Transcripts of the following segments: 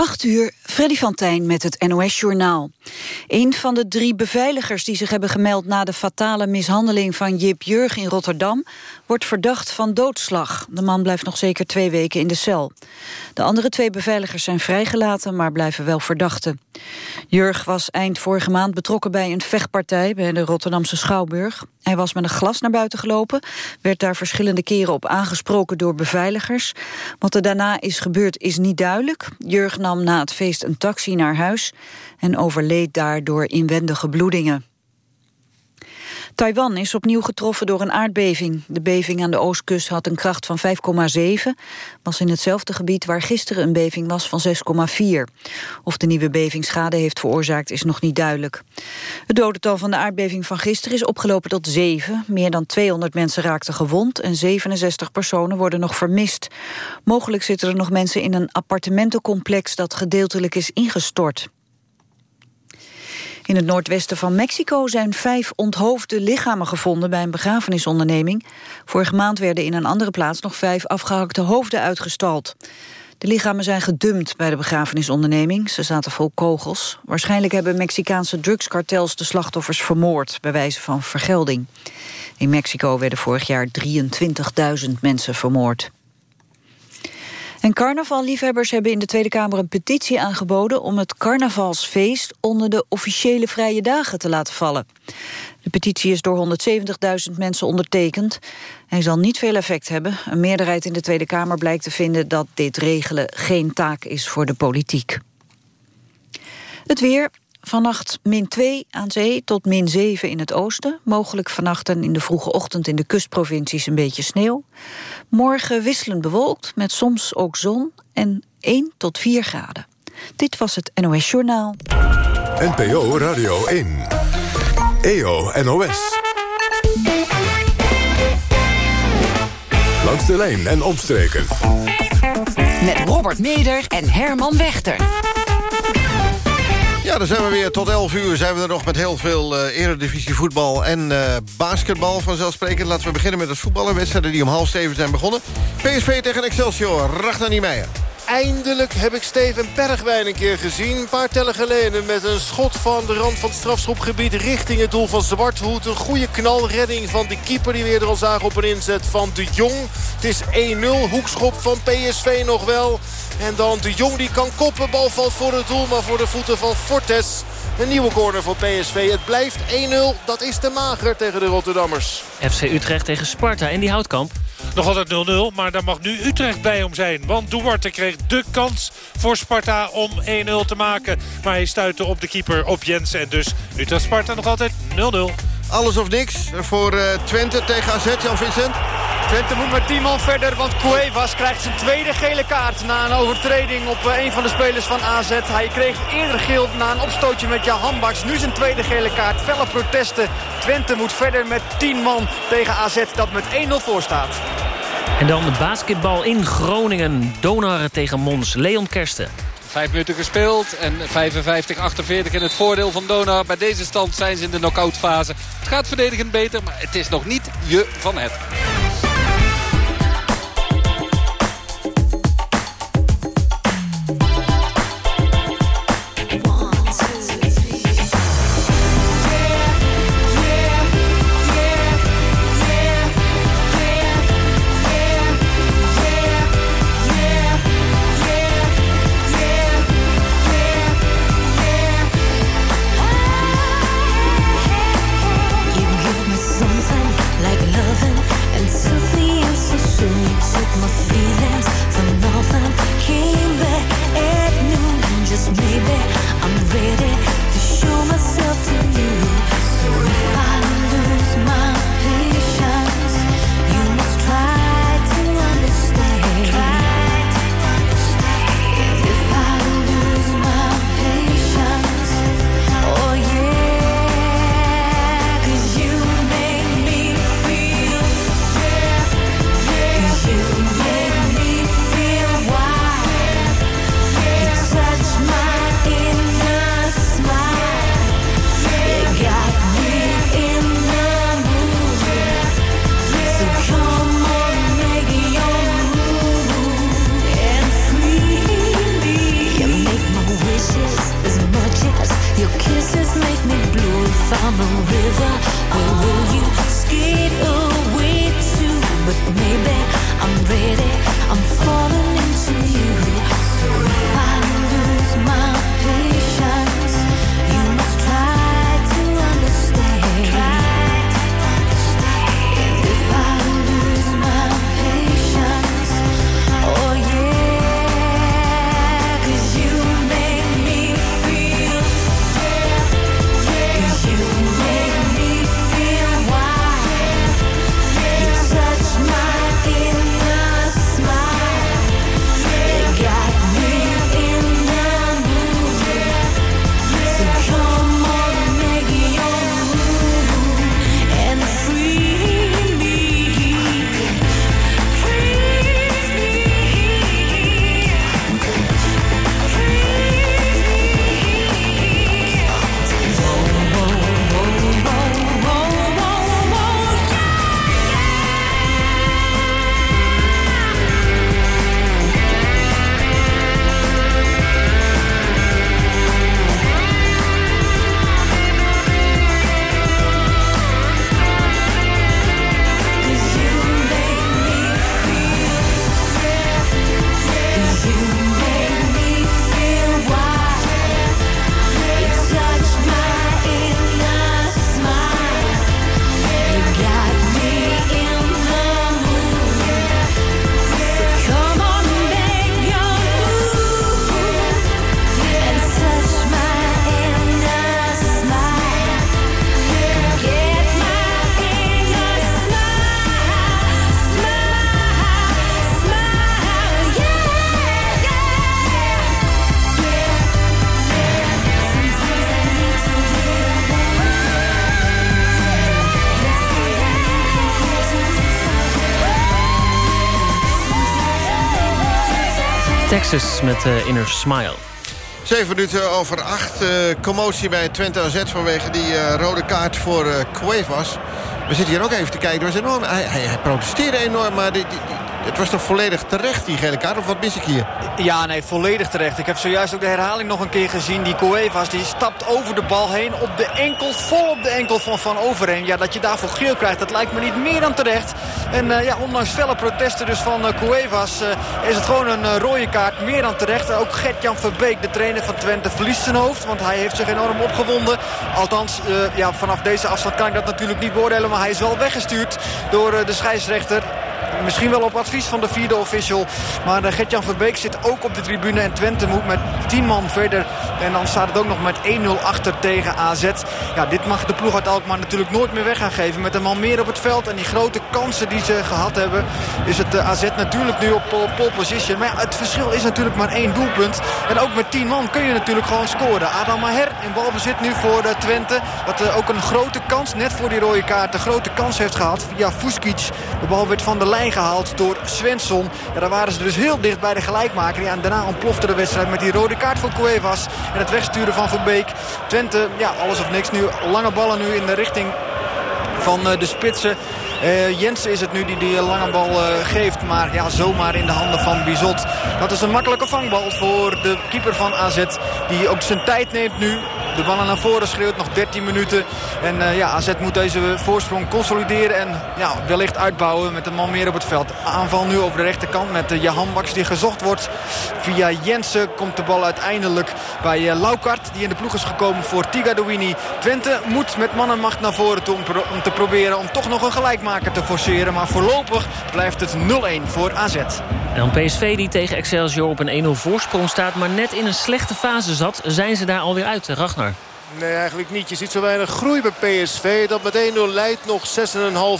8 uur, Freddy van Tijn met het NOS-journaal. Een van de drie beveiligers die zich hebben gemeld... na de fatale mishandeling van Jip Jurg in Rotterdam... wordt verdacht van doodslag. De man blijft nog zeker twee weken in de cel. De andere twee beveiligers zijn vrijgelaten... maar blijven wel verdachten. Jurg was eind vorige maand betrokken bij een vechtpartij... bij de Rotterdamse Schouwburg. Hij was met een glas naar buiten gelopen... werd daar verschillende keren op aangesproken door beveiligers. Wat er daarna is gebeurd is niet duidelijk. Jurg nam na het feest een taxi naar huis... en overleed daardoor inwendige bloedingen. Taiwan is opnieuw getroffen door een aardbeving. De beving aan de oostkust had een kracht van 5,7. Was in hetzelfde gebied waar gisteren een beving was van 6,4. Of de nieuwe beving schade heeft veroorzaakt is nog niet duidelijk. Het dodental van de aardbeving van gisteren is opgelopen tot 7. Meer dan 200 mensen raakten gewond en 67 personen worden nog vermist. Mogelijk zitten er nog mensen in een appartementencomplex dat gedeeltelijk is ingestort. In het noordwesten van Mexico zijn vijf onthoofde lichamen gevonden bij een begrafenisonderneming. Vorige maand werden in een andere plaats nog vijf afgehakte hoofden uitgestald. De lichamen zijn gedumpt bij de begrafenisonderneming. Ze zaten vol kogels. Waarschijnlijk hebben Mexicaanse drugskartels de slachtoffers vermoord... bij wijze van vergelding. In Mexico werden vorig jaar 23.000 mensen vermoord. En carnavalliefhebbers hebben in de Tweede Kamer een petitie aangeboden... om het carnavalsfeest onder de officiële vrije dagen te laten vallen. De petitie is door 170.000 mensen ondertekend. Hij zal niet veel effect hebben. Een meerderheid in de Tweede Kamer blijkt te vinden... dat dit regelen geen taak is voor de politiek. Het weer, Vannacht min 2 aan zee tot min 7 in het oosten. Mogelijk vannacht en in de vroege ochtend in de kustprovincies een beetje sneeuw. Morgen wisselend bewolkt met soms ook zon en 1 tot 4 graden. Dit was het NOS Journaal. NPO Radio 1. EO NOS. Langs de lijn en omstreken. Met Robert Meder en Herman Wechter. Ja, dan zijn we weer tot 11 uur. Zijn we er nog met heel veel uh, eredivisie voetbal en uh, basketbal vanzelfsprekend. Laten we beginnen met het voetballen. Wedstrijden die om half zeven zijn begonnen. PSV tegen Excelsior. Ragnar Niemeyer. Eindelijk heb ik Steven Bergwijn een keer gezien. Een paar tellen geleden met een schot van de rand van het strafschopgebied... richting het doel van Zwarthoed. Een goede knalredding van de keeper die weer er al zagen op een inzet van de Jong. Het is 1-0. Hoekschop van PSV nog wel. En dan de Jong die kan koppen. Bal valt voor het doel, maar voor de voeten van Fortes. Een nieuwe corner voor PSV. Het blijft 1-0. Dat is te mager tegen de Rotterdammers. FC Utrecht tegen Sparta en die houtkamp. Nog altijd 0-0, maar daar mag nu Utrecht bij om zijn. Want Duarte kreeg de kans voor Sparta om 1-0 te maken. Maar hij stuitte op de keeper op Jensen. En dus Utrecht-Sparta nog altijd 0-0. Alles of niks voor uh, Twente tegen AZ, Jan Vincent. Twente moet met 10 man verder, want Cuevas krijgt zijn tweede gele kaart... na een overtreding op uh, een van de spelers van AZ. Hij kreeg eerder geel na een opstootje met Jan Hambaks. Nu zijn tweede gele kaart, felle protesten. Twente moet verder met 10 man tegen AZ dat met 1-0 voor staat. En dan de basketbal in Groningen. Donaren tegen Mons. Leon Kersten. Vijf minuten gespeeld en 55-48 in het voordeel van Donar. Bij deze stand zijn ze in de knock fase. Het gaat verdedigend beter, maar het is nog niet je van het. Met eh, Inner Smile. Zeven minuten over acht. eh, commotie bij Twente AZ vanwege die eh, rode kaart voor Cuevas. We zitten hier ook even te kijken. Was enorm, hij, protesteerde enorm, maar die- het was toch volledig terecht, die gele kaart? Of wat mis ik hier? Ja, nee, volledig terecht. Ik heb zojuist ook de herhaling nog een keer gezien. Die Cuevas die stapt over de bal heen op de enkel, vol op de enkel van Van Overheen. Ja, dat je daarvoor geel krijgt, dat lijkt me niet meer dan terecht. En eh, ja, ondanks felle protesten dus van eh, Cuevas eh, is het gewoon een rode kaart. Meer dan terecht. Ook Gert-Jan Verbeek, de trainer van Twente, verliest zijn hoofd. Want hij heeft zich enorm opgewonden. Althans, ja, vanaf deze afstand kan ik dat natuurlijk niet beoordelen. Maar hij is wel weggestuurd door de scheidsrechter. Misschien wel op advies van de vierde official. Maar uh, Gert-Jan Verbeek zit ook op de tribune. En Twente moet met 10 man verder. En dan staat het ook nog met 1-0 achter tegen AZ. Ja, dit mag de ploeg uit Alkmaar natuurlijk nooit meer weg gaan geven. Met een man meer op het veld en die grote kansen die ze gehad hebben... is het uh, AZ natuurlijk nu op pole, position. Maar ja, het verschil is natuurlijk maar één doelpunt. En ook met 10 man kun je natuurlijk gewoon scoren. Adam Maher in balbezit nu voor uh, Twente. Uh, ook een grote kans, net voor die rode kaart... een grote kans heeft gehad via Fuskic. De bal werd van de lijn gehaald door Svensson. Ja, daar waren ze dus heel dicht bij de gelijkmaker. Ja, en daarna ontplofte de wedstrijd met die rode kaart voor Cuevas. En het wegsturen van Verbeek. Twente, ja, alles of niks nu. Lange ballen nu in de richting van uh, de spitsen. Uh, Jensen is het nu die die lange bal uh, geeft. Maar ja, zomaar in de handen van Bizot. Dat is een makkelijke vangbal voor de keeper van AZ. Die ook zijn tijd neemt nu. De ballen naar voren schreeuwt, nog 13 minuten. En uh, ja, AZ moet deze voorsprong consolideren en ja, wellicht uitbouwen met een man meer op het veld. Aanval nu over de rechterkant met uh, Jahan Baks die gezocht wordt. Via Jensen komt de bal uiteindelijk bij uh, Laukart die in de ploeg is gekomen voor Tigadouini. Twente moet met mannenmacht naar voren toe om te proberen om toch nog een gelijkmaker te forceren. Maar voorlopig blijft het 0-1 voor AZ. En dan PSV die tegen Excelsior op een 1-0 voorsprong staat... maar net in een slechte fase zat, zijn ze daar alweer uit, Ragnar. Nee, eigenlijk niet. Je ziet zo weinig groei bij PSV. Dat met 1-0 leidt nog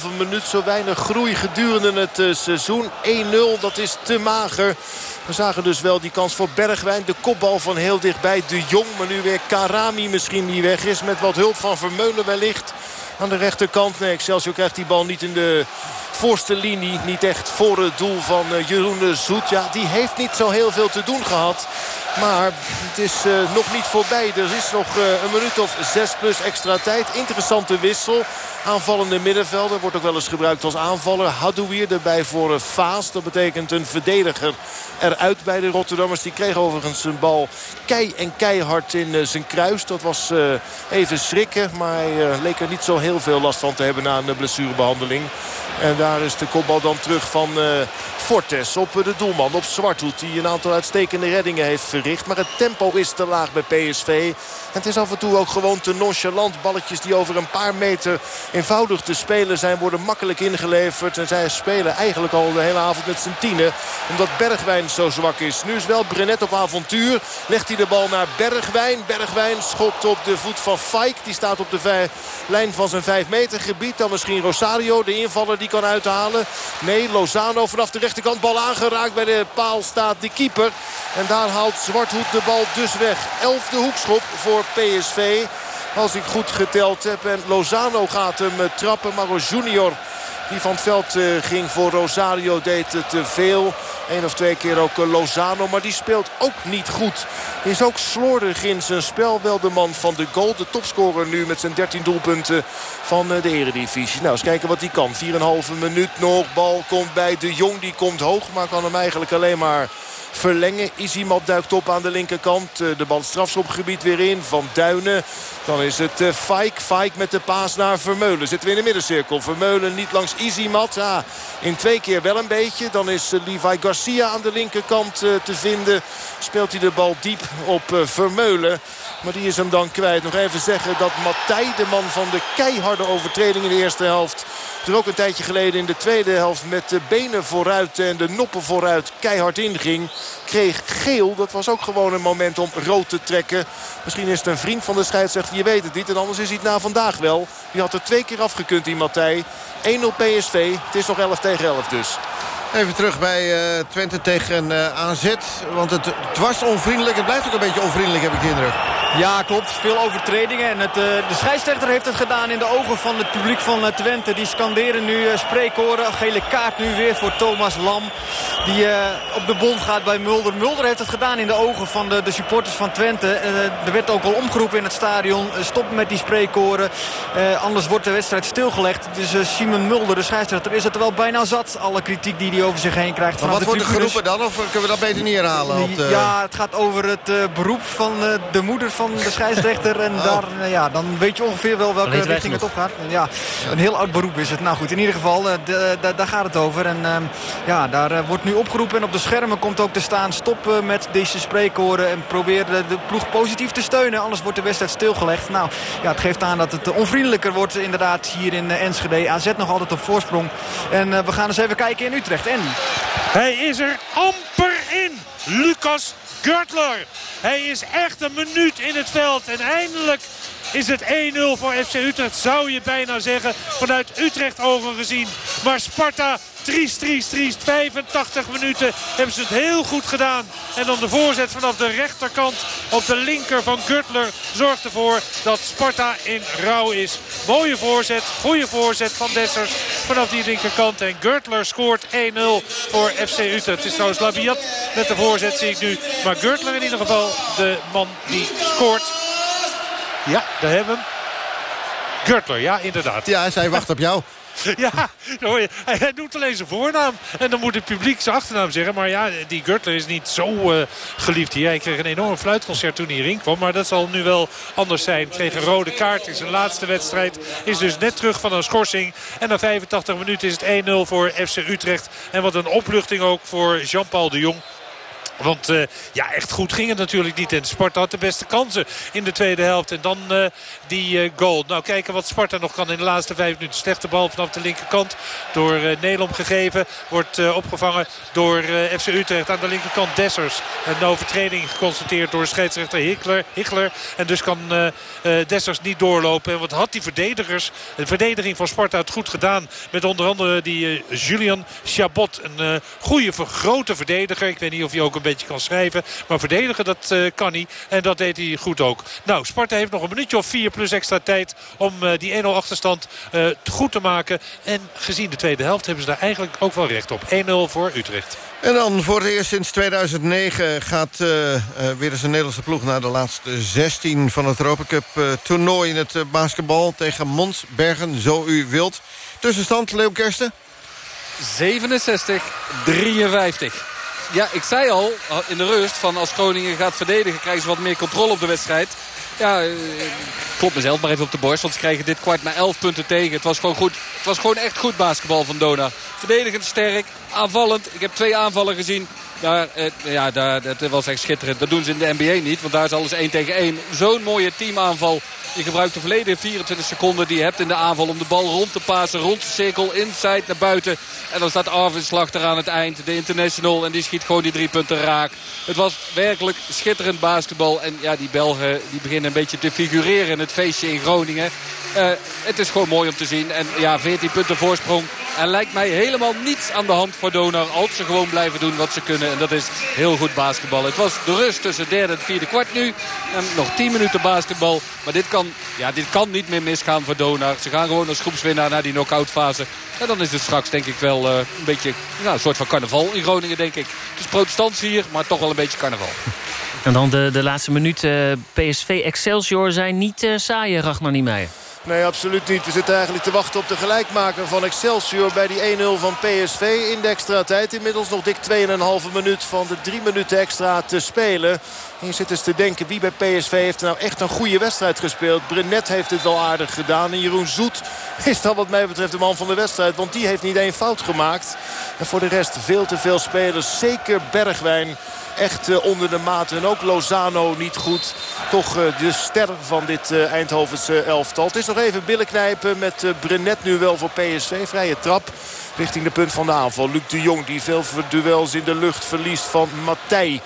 6,5 minuut. Zo weinig groei gedurende het uh, seizoen. 1-0, dat is te mager. We zagen dus wel die kans voor Bergwijn. De kopbal van heel dichtbij De Jong. Maar nu weer Karami misschien die weg is. Met wat hulp van Vermeulen wellicht. Aan de rechterkant. Nee, Excelsior krijgt die bal niet in de voorste linie. Niet echt voor het doel van uh, Jeroen Zoet. Ja, die heeft niet zo heel veel te doen gehad. Maar het is uh, nog niet voorbij. Er is nog uh, een minuut of zes plus extra tijd. Interessante wissel. Aanvallende middenvelder. Wordt ook wel eens gebruikt als aanvaller. Hadouier erbij voor Vaas. Dat betekent een verdediger eruit bij de Rotterdammers. Die kreeg overigens zijn bal kei en keihard in zijn kruis. Dat was even schrikken. Maar hij leek er niet zo heel veel last van te hebben na een blessurebehandeling. En daar is de kopbal dan terug van uh, Fortes op de doelman. Op Zwarthoed die een aantal uitstekende reddingen heeft verricht. Maar het tempo is te laag bij PSV. En het is af en toe ook gewoon te nonchalant. Balletjes die over een paar meter eenvoudig te spelen zijn. Worden makkelijk ingeleverd. En zij spelen eigenlijk al de hele avond met z'n tienen. Omdat Bergwijn zo zwak is. Nu is wel Brenet op avontuur. Legt hij de bal naar Bergwijn. Bergwijn schopt op de voet van Fijk. Die staat op de lijn van zijn 5 meter gebied. Dan misschien Rosario, de invaller die kan uithalen. Nee, Lozano vanaf de rechterkant. Bal aangeraakt. Bij de paal staat de keeper. En daar haalt Zwarthoed de bal dus weg. Elfde hoekschop voor PSV. Als ik goed geteld heb. En Lozano gaat hem trappen. Maar Junior die van het veld ging voor Rosario deed te veel. Eén of twee keer ook Lozano. Maar die speelt ook niet goed. Is ook slordig in zijn spel. Wel de man van de goal. De topscorer nu met zijn 13 doelpunten van de eredivisie. Nou, eens kijken wat hij kan. 4,5 minuut nog. Bal komt bij de Jong. Die komt hoog. Maar kan hem eigenlijk alleen maar verlengen. Isimat duikt op aan de linkerkant. De bal strafschopgebied weer in van Duinen. Dan is het Fijk. Fijk met de paas naar Vermeulen. Zitten we in de middencirkel. Vermeulen niet langs Isimat. In twee keer wel een beetje. Dan is Levi Garcia aan de linkerkant te vinden. Speelt hij de bal diep op Vermeulen. Maar die is hem dan kwijt. Nog even zeggen dat Matthij, de man van de keiharde overtreding in de eerste helft... er ook een tijdje geleden in de tweede helft met de benen vooruit en de noppen vooruit keihard inging. Kreeg geel. Dat was ook gewoon een moment om rood te trekken. Misschien is het een vriend van de scheidsrechter. Je weet het niet. En anders is hij het na vandaag wel. Die had er twee keer afgekund, die Matthij. 1-0 PSV. Het is nog 11 tegen 11 dus. Even terug bij uh, Twente tegen uh, AZ. Want het, het, was onvriendelijk. Het blijft ook een beetje onvriendelijk, heb ik de. Ja, klopt. Veel overtredingen. En het, uh, de scheidsrechter heeft het gedaan in de ogen van het publiek van Twente. Die scanderen nu spreekkoren. Gele kaart nu weer voor Thomas Lam. Die op de bond gaat bij Mulder. Mulder heeft het gedaan in de ogen van de, de supporters van Twente. er werd ook al omgeroepen in het stadion. stop met die spreekkoren. anders wordt de wedstrijd stilgelegd. Dus Simon Mulder, de scheidsrechter, is het er wel bijna zat. Alle kritiek die hij over zich heen krijgt. Maar wat wordt er geroepen dan? Of kunnen we dat beter niet herhalen? Op de... Ja, het gaat over het beroep van de moeder van de scheidsrechter. En oh. daar, uh, ja, dan weet je ongeveer wel welke richting het op gaat. Ja, een heel oud beroep is het. Nou goed, in ieder geval, daar gaat het over. En ja, daar wordt nu opgeroepen. En op de schermen komt ook te staan... stop met deze spreekkoren en probeer de, de, ploeg positief te steunen. Anders wordt de wedstrijd stilgelegd. Nou, ja, het geeft aan dat het onvriendelijker wordt inderdaad hier in Enschede. AZ nog altijd op voorsprong. En we gaan eens even kijken in Utrecht. En hij is er amper in. Lucas Gertler. Hij is echt een minuut in het veld. En eindelijk is het 1-0 voor FC Utrecht. Zou je bijna zeggen. Vanuit Utrecht ogen gezien. Maar Sparta Triest, triest, triest. 85 minuten hebben ze het heel goed gedaan. En dan de voorzet vanaf de rechterkant op de linker van Gürtler zorgt ervoor dat Sparta in rouw is. Mooie voorzet, goede voorzet van Dessers vanaf die linkerkant. En Gürtler scoort 1-0 voor FC Utrecht. Het is trouwens Labiat met de voorzet zie ik nu. Maar Gürtler in ieder geval de man die scoort. Ja, daar hebben we hem. Gürtler, ja inderdaad. Ja, zij wacht op jou. Ja, hij noemt alleen zijn voornaam. En dan moet het publiek zijn achternaam zeggen. Maar ja, die Gürtler is niet zo uh, geliefd hier. Hij kreeg een enorm fluitconcert toen hij hierin kwam. Maar dat zal nu wel anders zijn. Kreeg een rode kaart in zijn laatste wedstrijd. Is dus net terug van een schorsing. En na 85 minuten is het 1-0 voor FC Utrecht. En wat een opluchting ook voor Jean-Paul de Jong. Want uh, ja, echt goed ging het natuurlijk niet. En Sparta had de beste kansen in de tweede helft. En dan uh, die uh, goal. Nou, kijken wat Sparta nog kan in de laatste vijf minuten. Slechte bal vanaf de linkerkant door Nelom gegeven. Wordt opgevangen door FC Utrecht aan de linkerkant Dessers. Een overtreding geconstateerd door scheidsrechter Hickler. Hickler. En dus kan Dessers niet doorlopen. En wat had die verdedigers? De verdediging van Sparta het goed gedaan. Met onder andere die Julian Chabot. Een goede grote verdediger. Ik weet niet of hij ook een beetje kan schrijven. Maar verdedigen dat uh, kan hij. En dat deed hij goed ook. Nou, Sparta heeft nog een minuutje of vier plus extra tijd om uh, die 1-0 achterstand uh, goed te maken. En gezien de tweede helft hebben ze daar eigenlijk ook wel recht op. 1-0 voor Utrecht. En dan voor het eerst sinds 2009 gaat weer eens een Nederlandse ploeg... naar de laatste 16 van het Europa Cup toernooi in het basketbal... tegen Mons Bergen, zo u wilt. Tussenstand, Leeuw Kersten? 67, 53. Ja, ik zei al uh, in de rust van als Groningen gaat verdedigen... krijgen ze wat meer controle op de wedstrijd. Ja, eh, klopt mezelf maar even op de borst. Want ze krijgen dit kwart maar 11 punten tegen. Het was gewoon, goed. Het was gewoon echt goed basketbal van Dona. Verdedigend sterk, aanvallend. Ik heb twee aanvallen gezien. Daar, eh, ja, daar, dat was echt schitterend. Dat doen ze in de NBA niet, want daar is alles 1 tegen 1. Zo'n mooie teamaanval. Je gebruikt de verleden 24 seconden die je hebt in de aanval... om de bal rond te pasen, rond de cirkel, inside naar buiten. En dan staat Arvin Slag er aan het eind, de international. En die schiet gewoon die drie punten raak. Het was werkelijk schitterend basketbal. En ja, die Belgen die beginnen een beetje te figureren in het feestje in Groningen. Uh, het is gewoon mooi om te zien. En ja, 14 punten voorsprong. En lijkt mij helemaal niets aan de hand voor Donar. Als ze gewoon blijven doen wat ze kunnen. En dat is heel goed basketbal. Het was de rust tussen derde en vierde kwart nu. En nog 10 minuten basketbal. Maar dit kan, ja, dit kan niet meer misgaan voor Donar. Ze gaan gewoon als groepswinnaar naar die knock-out fase. En dan is het straks denk ik wel uh, een beetje nou, een soort van carnaval in Groningen denk ik. Het is protestants hier, maar toch wel een beetje carnaval. En dan de, de laatste minuten. Uh, PSV Excelsior zijn niet uh, saaie, Ragnar Niemeyer. Nee, absoluut niet. We zitten eigenlijk te wachten op de gelijkmaker van Excelsior bij die 1-0 van PSV in de extra tijd. Inmiddels nog dik 2,5 minuut van de 3 minuten extra te spelen. En je zit eens te denken wie bij PSV heeft nou echt een goede wedstrijd gespeeld. Brenet heeft het wel aardig gedaan. En Jeroen Zoet is dan wat mij betreft de man van de wedstrijd. Want die heeft niet één fout gemaakt. En voor de rest veel te veel spelers. Zeker Bergwijn echt uh, onder de maat. En ook Lozano niet goed. Toch uh, de ster van dit uh, Eindhovense elftal. Het is nog even billen knijpen met Brenet nu wel voor PSV. Vrije trap richting de punt van de aanval. Luc de Jong die veel duels in de lucht verliest van Matthij.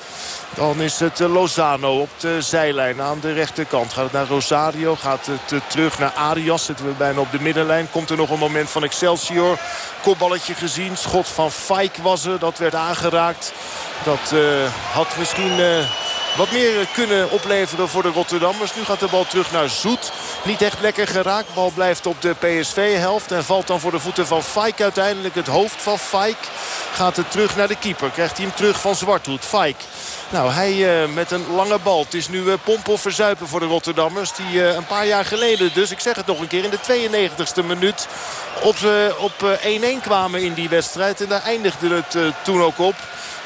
Dan is het Lozano op de zijlijn aan de rechterkant. Gaat het naar Rosario, gaat het terug naar Arias. Zitten we bijna op de middenlijn. Komt er nog een moment van Excelsior. Kopballetje gezien. Schot van Fike was er. Dat werd aangeraakt. Dat uh, had misschien... wat meer kunnen opleveren voor de Rotterdammers. Nu gaat de bal terug naar Zoet. Niet echt lekker geraakt. Bal blijft op de PSV-helft. En valt dan voor de voeten van Fike uiteindelijk. Het hoofd van Fike gaat het terug naar de keeper. Krijgt hij hem terug van Zwarthoed. Fike. Nou, hij uh, met een lange bal. Het is nu uh, pompen of verzuipen voor de Rotterdammers. Die uh, een paar jaar geleden, dus ik zeg het nog een keer... in de 92e minuut op 1-1 op, kwamen in die wedstrijd. En daar eindigde het toen ook op.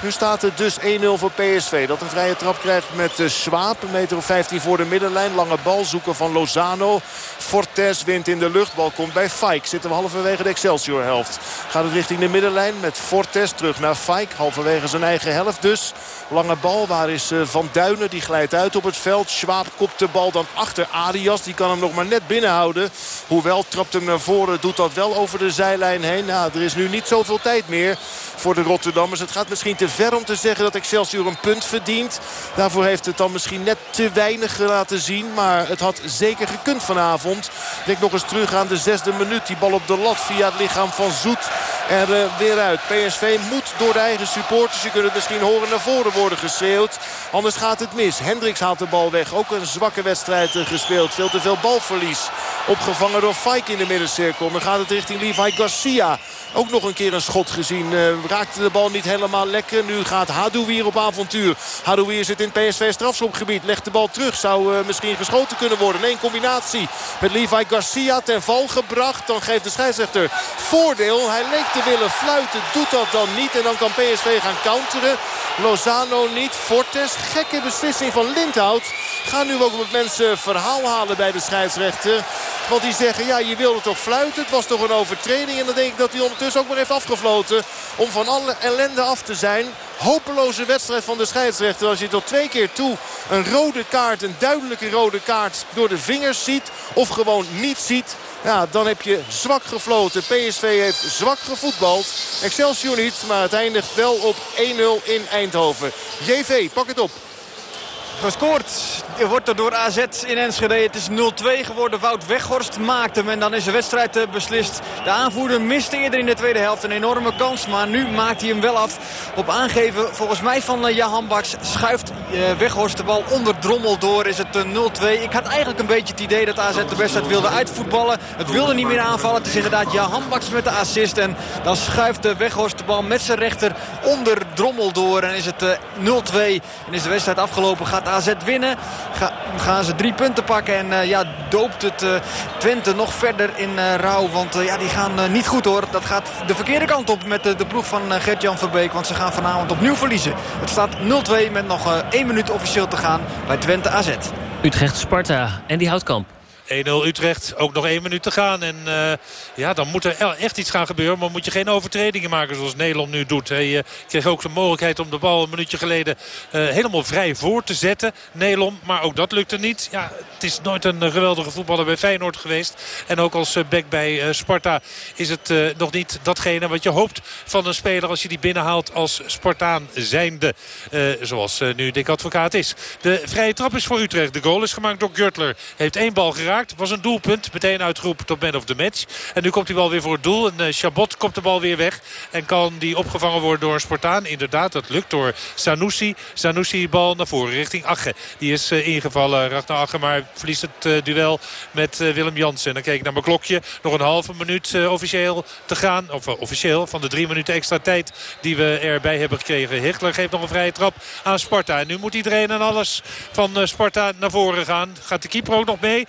Nu staat het dus 1-0 voor PSV. Dat een vrije trap krijgt met uh, Schwab. Een meter of 15 voor de middenlijn. Lange bal zoeken van Lozano. Fortes wint in de lucht. Bal komt bij Fike. Zitten we halverwege de Excelsior helft. Gaat het richting de middenlijn met Fortes terug naar Fike. Halverwege zijn eigen helft dus. Lange bal. Waar is uh, Van Duinen? Die glijdt uit op het veld. Schwab kopt de bal dan achter Arias. Die kan hem nog maar net binnenhouden. Hoewel trapt hem naar voren. Doet dat wel over de zijlijn heen. Nou, er is nu niet zoveel tijd meer voor de Rotterdammers. Het gaat misschien te ver om te zeggen dat Excelsior een punt verdient. Daarvoor heeft het dan misschien net te weinig laten zien. Maar het had zeker gekund vanavond. Denk nog eens terug aan de zesde minuut. Die bal op de lat via het lichaam van Zoet er uh, weer uit. PSV moet door de eigen supporters, je kunt het misschien horen, naar voren worden geschreeuwd. Anders gaat het mis. Hendricks haalt de bal weg. Ook een zwakke wedstrijd uh, gespeeld. Veel te veel balverlies. Opgevangen door Fike in de middencirkel. Dan gaat het richting Levi Garcia. Ook nog een keer een schot gezien. Uh, raakte de bal niet helemaal lekker. Nu gaat Hadouier op avontuur. Hadouier zit in PSV strafschopgebied. Legt de bal terug. Zou uh, misschien geschoten kunnen worden. Nee, een combinatie met Levi Garcia ten val gebracht. Dan geeft de scheidsrechter voordeel. Hij leek te willen fluiten. Doet dat dan niet. En dan kan PSV gaan counteren. Lozano niet. Fortes. Gekke beslissing van Lindhout. Gaan nu ook met mensen verhaal halen bij de scheidsrechter. Want die zeggen, ja, je wilde toch fluiten. Het was toch een overtreding. En dan denk ik dat hij ondertussen ook maar heeft afgefloten. Om van alle ellende af te zijn. Hopeloze wedstrijd van de scheidsrechter. Als je tot twee keer toe een rode kaart, een duidelijke rode kaart door de vingers ziet. Of gewoon niet ziet. Ja, dan heb je zwak gefloten. PSV heeft zwak gevoetbald. Excelsior niet, maar het eindigt wel op 1-0 in Eindhoven. JV, pak het op. Gescoord wordt er door AZ in Enschede. Het is 0-2 geworden. Wout Weghorst maakt hem en dan is de wedstrijd beslist. De aanvoerder miste eerder in de tweede helft een enorme kans. Maar nu maakt hij hem wel af. Op aangeven volgens mij van Jahan Baks schuift eh, Weghorst de bal onder Drommel door is het eh, 0-2. Ik had eigenlijk een beetje het idee dat AZ de wedstrijd wilde uitvoetballen. Het wilde niet meer aanvallen. Het is inderdaad Jahan Baks met de assist. En dan schuift de Weghorst de bal met zijn rechter onder Drommel door. En is het eh, 0-2. En is de wedstrijd afgelopen. Gaat AZ winnen. Ga- gaan ze drie punten pakken. En eh, ja, doopt het eh, Twente nog verder in eh, rouw. Want ja, die gaan niet goed hoor. Dat gaat de verkeerde kant op met de, ploeg van Gert-Jan Verbeek. Want ze gaan vanavond opnieuw verliezen. Het staat 0-2 met nog één minuut officieel te gaan bij Twente AZ. Utrecht-Sparta en die Houtkamp. 1-0 Utrecht, ook nog één minuut te gaan. En eh, ja, dan moet er echt iets gaan gebeuren. Maar moet je geen overtredingen maken zoals Nederland nu doet. Hij eh, kreeg ook de mogelijkheid om de bal een minuutje geleden eh, helemaal vrij voor te zetten. Nederland, maar ook dat lukte niet. Ja, het is nooit een geweldige voetballer bij Feyenoord geweest. En ook als back bij Sparta is het nog niet datgene wat je hoopt van een speler als je die binnenhaalt als Spartaan zijnde. Zoals nu Dick Advocaat is. De vrije trap is voor Utrecht. De goal is gemaakt door Gürtler. Heeft één bal geraakt. Was een doelpunt. Meteen uitgeroepen tot man of the match. En nu komt hij wel weer voor het doel. En eh, Chabot komt de bal weer weg. En kan die opgevangen worden door een Spartaan. Inderdaad, dat lukt door Sanusi. Sanusi bal naar voren richting Ache. Die is eh, ingevallen, Ragnar Ache. Maar verliest het eh, duel met Willem Jansen. Dan kijk ik naar mijn klokje. Nog een halve minuut officieel te gaan. Of officieel van de drie minuten extra tijd die we erbij hebben gekregen. Hichtler geeft nog een vrije trap aan Sparta. En nu moet iedereen en alles van Sparta naar voren gaan. Gaat de keeper ook nog mee?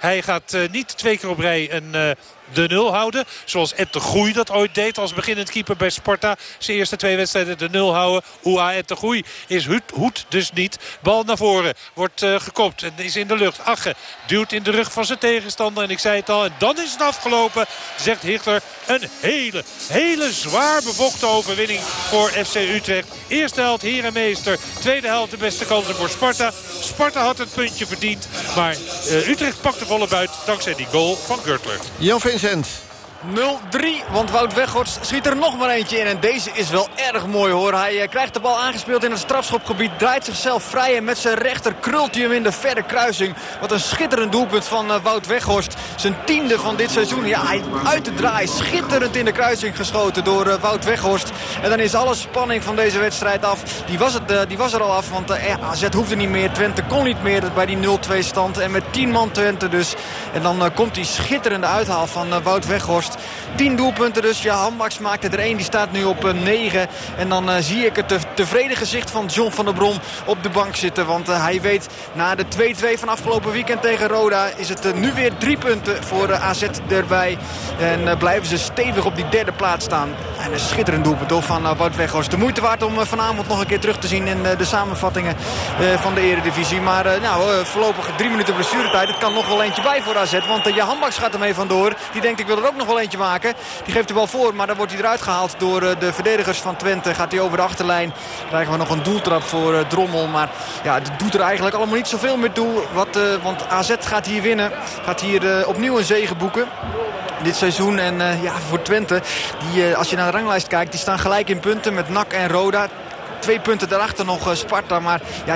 Hij gaat eh, niet twee keer op rij een... de nul houden. Zoals Ed de Groei dat ooit deed als beginnend keeper bij Sparta. Zijn eerste twee wedstrijden de nul houden. Oea Ed de Groei is Hoed, dus niet. Bal naar voren. Wordt eh, gekopt en is in de lucht. Ache duwt in de rug van zijn tegenstander. En ik zei het al. En dan is het afgelopen. Zegt Hichter. Een hele, hele zwaar bevochten overwinning voor FC Utrecht. Eerste helft heer en meester. Tweede helft de beste kansen voor Sparta. Sparta had het puntje verdiend. Maar eh, Utrecht pakt de volle buit dankzij die goal van Gürtler. Jan Vincent. 0-3, want Wout Weghorst schiet er nog maar eentje in. En deze is wel erg mooi hoor. Hij eh, krijgt de bal aangespeeld in het strafschopgebied. Draait zichzelf vrij en met zijn rechter krult hij hem in de verre kruising. Wat een schitterend doelpunt van eh, Wout Weghorst. Zijn tiende van dit seizoen. Ja, hij uit de draai. Schitterend in de kruising geschoten door eh, Wout Weghorst. En dan is alle spanning van deze wedstrijd af. Die was, het, die was er al af, want ja, AZ hoefde niet meer. Twente kon niet meer bij die 0-2 stand. En met 10 man Twente dus. En dan komt die schitterende uithaal van Wout Weghorst. 10 doelpunten dus. Ja, Max maakte er één. Die staat nu op 9. En dan eh, zie ik het te- tevreden gezicht van John van der Brom op de bank zitten. Want eh, hij weet na de 2-2 van afgelopen weekend tegen Roda... is het eh, nu weer drie punten voor eh, AZ erbij. En eh, blijven ze stevig op die derde plaats staan. En een schitterend doelpunt hoor, van Wout Weghorst. De moeite waard om eh, vanavond nog een keer terug te zien... in eh, de samenvattingen eh, van de eredivisie. Maar eh, nou, eh, voorlopig drie minuten blessuretijd. Het kan nog wel eentje bij voor AZ. Want Jahan Baks gaat ermee vandoor. Die denkt ik wil er ook nog wel maken. Die geeft de bal voor, maar dan wordt hij eruit gehaald door eh, de verdedigers van Twente. Gaat hij over de achterlijn. Krijgen we nog een doeltrap voor eh, Drommel. Maar ja, het doet er eigenlijk allemaal niet zoveel meer toe. Wat, eh, want AZ gaat hier winnen. Gaat hier opnieuw een zege boeken dit seizoen. En ja, voor Twente, die, als je naar de ranglijst kijkt... die staan gelijk in punten met NAC en Roda. Twee punten daarachter nog eh, Sparta. Maar ja,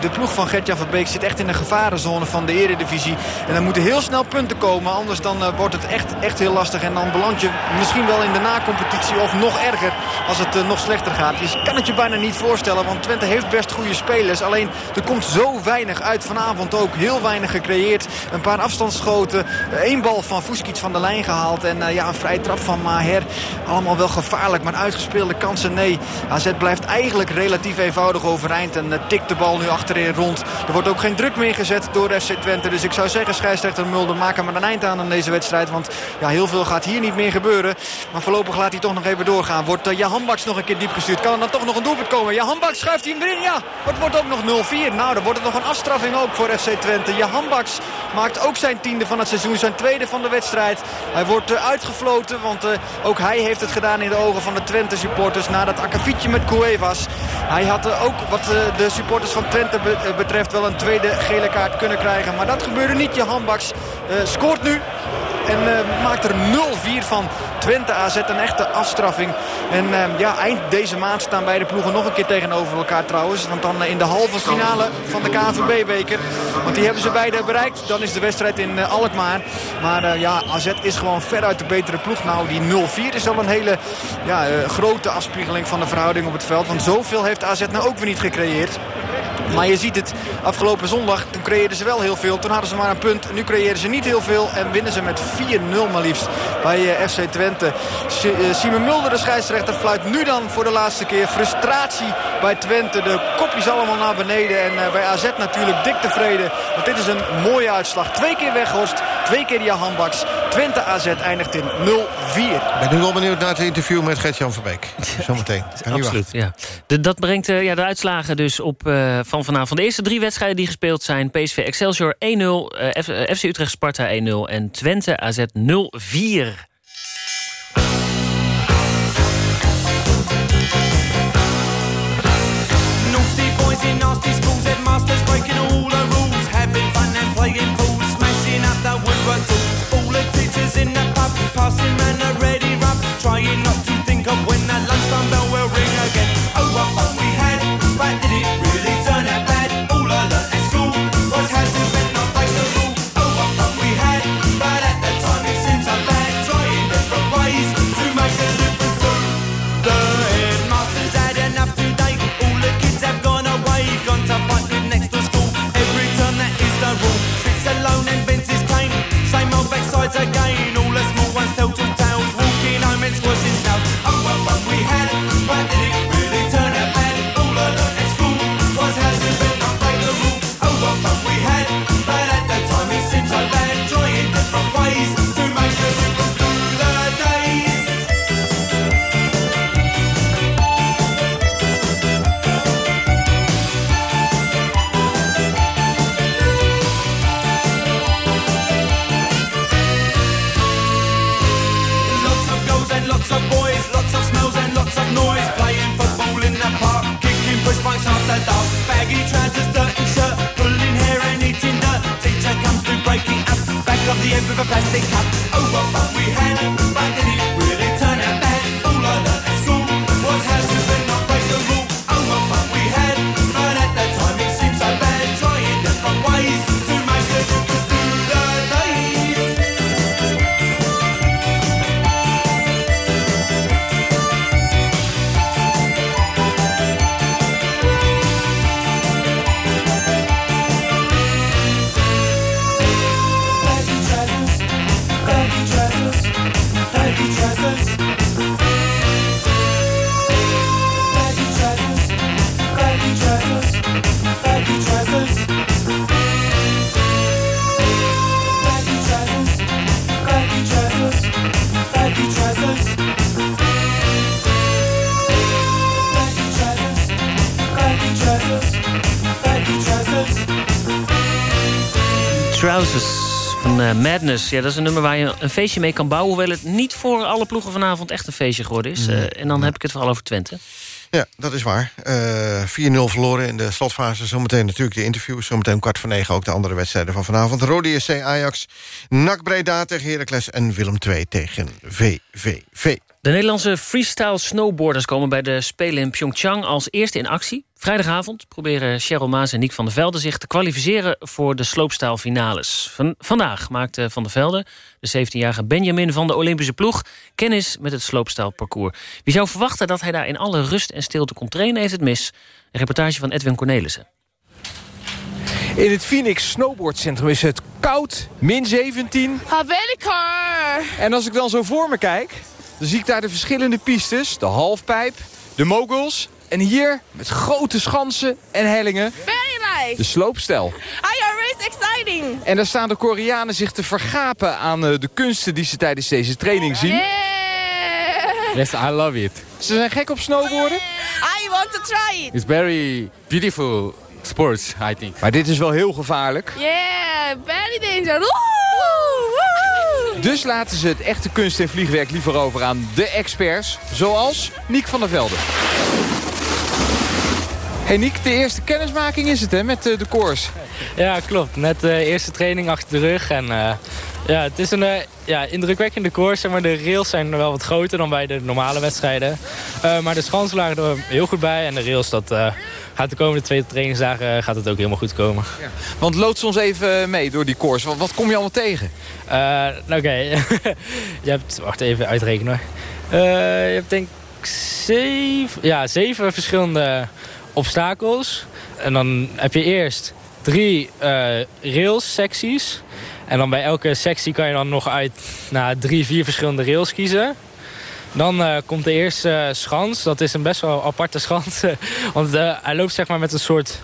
de ploeg van Gertjan van Beek zit echt in de gevarenzone van de eredivisie. En er moeten heel snel punten komen. Anders dan eh, wordt het echt, echt heel lastig. En dan beland je misschien wel in de nacompetitie. Of nog erger als het eh, nog slechter gaat. Je kan het je bijna niet voorstellen. Want Twente heeft best goede spelers. Alleen er komt zo weinig uit. Vanavond ook heel weinig gecreëerd. Een paar afstandsschoten. Eén bal van Fuskic van de lijn gehaald. En ja, een vrije trap van Maher. Allemaal wel gevaarlijk. Maar uitgespeelde kansen nee. AZ blijft eigenlijk relatief eenvoudig overeind. En eh, tikt de bal nu achterin rond. Er wordt ook geen druk meer gezet door FC Twente. Dus ik zou zeggen, scheidsrechter Mulder, maak er maar een eind aan aan deze wedstrijd. Want ja, heel veel gaat hier niet meer gebeuren. Maar voorlopig laat hij toch nog even doorgaan. Wordt uh, Jahan Baks nog een keer diep gestuurd. Kan er dan toch nog een doelpunt komen? Jahan Baks schuift hij hem erin. Ja, het wordt ook nog 0-4. Nou, dan wordt het nog een afstraffing ook voor FC Twente. Jahan Baks maakt ook zijn tiende van het seizoen. Zijn tweede van de wedstrijd. Hij wordt uh, uitgefloten. Want ook hij heeft het gedaan in de ogen van de Twente supporters. Na dat akkefietje met Cuevas. Hij had uh, ook wat uh, de supporters van Twente be uh, betreft wel een tweede gele kaart kunnen krijgen. Maar dat gebeurde niet. Johan Baks scoort nu. En maakt er 0-4 van Twente AZ. Een echte afstraffing. En uh, ja, eind deze maand staan beide ploegen nog een keer tegenover elkaar trouwens. Want dan uh, in de halve finale van de KNVB-beker. Want die hebben ze beide bereikt. Dan is de wedstrijd in uh, Alkmaar. Maar uh, ja, AZ is gewoon veruit de betere ploeg. Nou, die 0-4 is al een hele ja, grote afspiegeling van de verhouding op het veld. Want zoveel heeft AZ nou ook weer niet gecreëerd. Maar je ziet het, afgelopen zondag, toen creëerden ze wel heel veel. Toen hadden ze maar een punt. Nu creëerden ze niet heel veel en winnen ze met 4-0 maar liefst bij eh, FC Twente. Eh, Simon Mulder, de scheidsrechter, fluit nu dan voor de laatste keer. Frustratie bij Twente. De kopjes allemaal naar beneden. En eh, bij AZ natuurlijk dik tevreden. Want dit is een mooie uitslag. Twee keer Weghorst, twee keer Jahan Baks. Twente AZ eindigt in 0-4. Ik ben nu wel benieuwd naar het interview met Gert-Jan Verbeek. Zometeen. Absoluut, ja. De, dat brengt eh, ja, de uitslagen dus op eh, van vanavond. De eerste drie wedstrijden die gespeeld zijn... PSV Excelsior 1-0, eh, FC Utrecht Sparta 1-0... en Twente AZ 0-4. Naughty boys in nasty schools, headmasters breaking all lost in my Madness. Ja, dat is een nummer waar je een feestje mee kan bouwen... hoewel het niet voor alle ploegen vanavond echt een feestje geworden is. Eh, en dan heb ik het vooral over Twente. Ja, dat is waar. Eh 4-0 verloren in de slotfase. Zometeen natuurlijk de interviews. Zometeen om kwart voor negen ook de andere wedstrijden van vanavond. Rode SC Ajax, NAC Breda tegen Heracles... en Willem II tegen VVV. De Nederlandse freestyle snowboarders komen bij de Spelen in Pyeongchang als eerste in actie. Vrijdagavond proberen Cheryl Maas en Niek van der Velde zich te kwalificeren voor de sloopstijl finales. Van, vandaag maakte Van der Velde, de 17-jarige Benjamin van de Olympische ploeg, kennis met het sloopstijl parcours. Wie zou verwachten dat hij daar in alle rust en stilte kon trainen, heeft het mis. Een reportage van Edwin Cornelissen. In het Phoenix Snowboardcentrum is het koud, min 17. En als ik dan zo voor me kijk, dan zie ik daar de verschillende pistes. De halfpijp, de moguls en hier met grote schansen en hellingen Very nice. de sloopstijl. Really exciting. En daar staan de Koreanen zich te vergapen aan eh, de kunsten die ze tijdens deze training zien. Yes, I love it. Ze zijn gek op snowboarden. I want to try it. It's very beautiful sports, I think. Maar dit is wel heel gevaarlijk. Yeah, very dangerous. Woo! Woo! Dus laten ze het echte kunst- en vliegwerk liever over aan de experts, zoals Niek van der Velde. Hey Niek, de eerste kennismaking is het hè, met eh, de koers. Ja, klopt. Net de eerste training achter de rug. En eh, ja, het is een eh, ja, indrukwekkende koers. zeg Maar de rails zijn wel wat groter dan bij de normale wedstrijden. Eh, maar de schansen lagen er heel goed bij. En de rails, dat eh, gaat de komende twee trainingsdagen gaat het ook helemaal goed komen. Want loods ons even mee door die koers. Wat, wat kom je allemaal tegen? Nou, Oké, je hebt... Wacht even uitrekenen je hebt denk ik zeven, ja, zeven verschillende obstakels. En dan heb je eerst drie uh, rails secties. En dan bij elke sectie kan je dan nog uit nou, drie, vier verschillende rails kiezen. Dan uh, komt de eerste schans. Dat is een best wel aparte schans. Want uh, hij loopt zeg maar met een soort...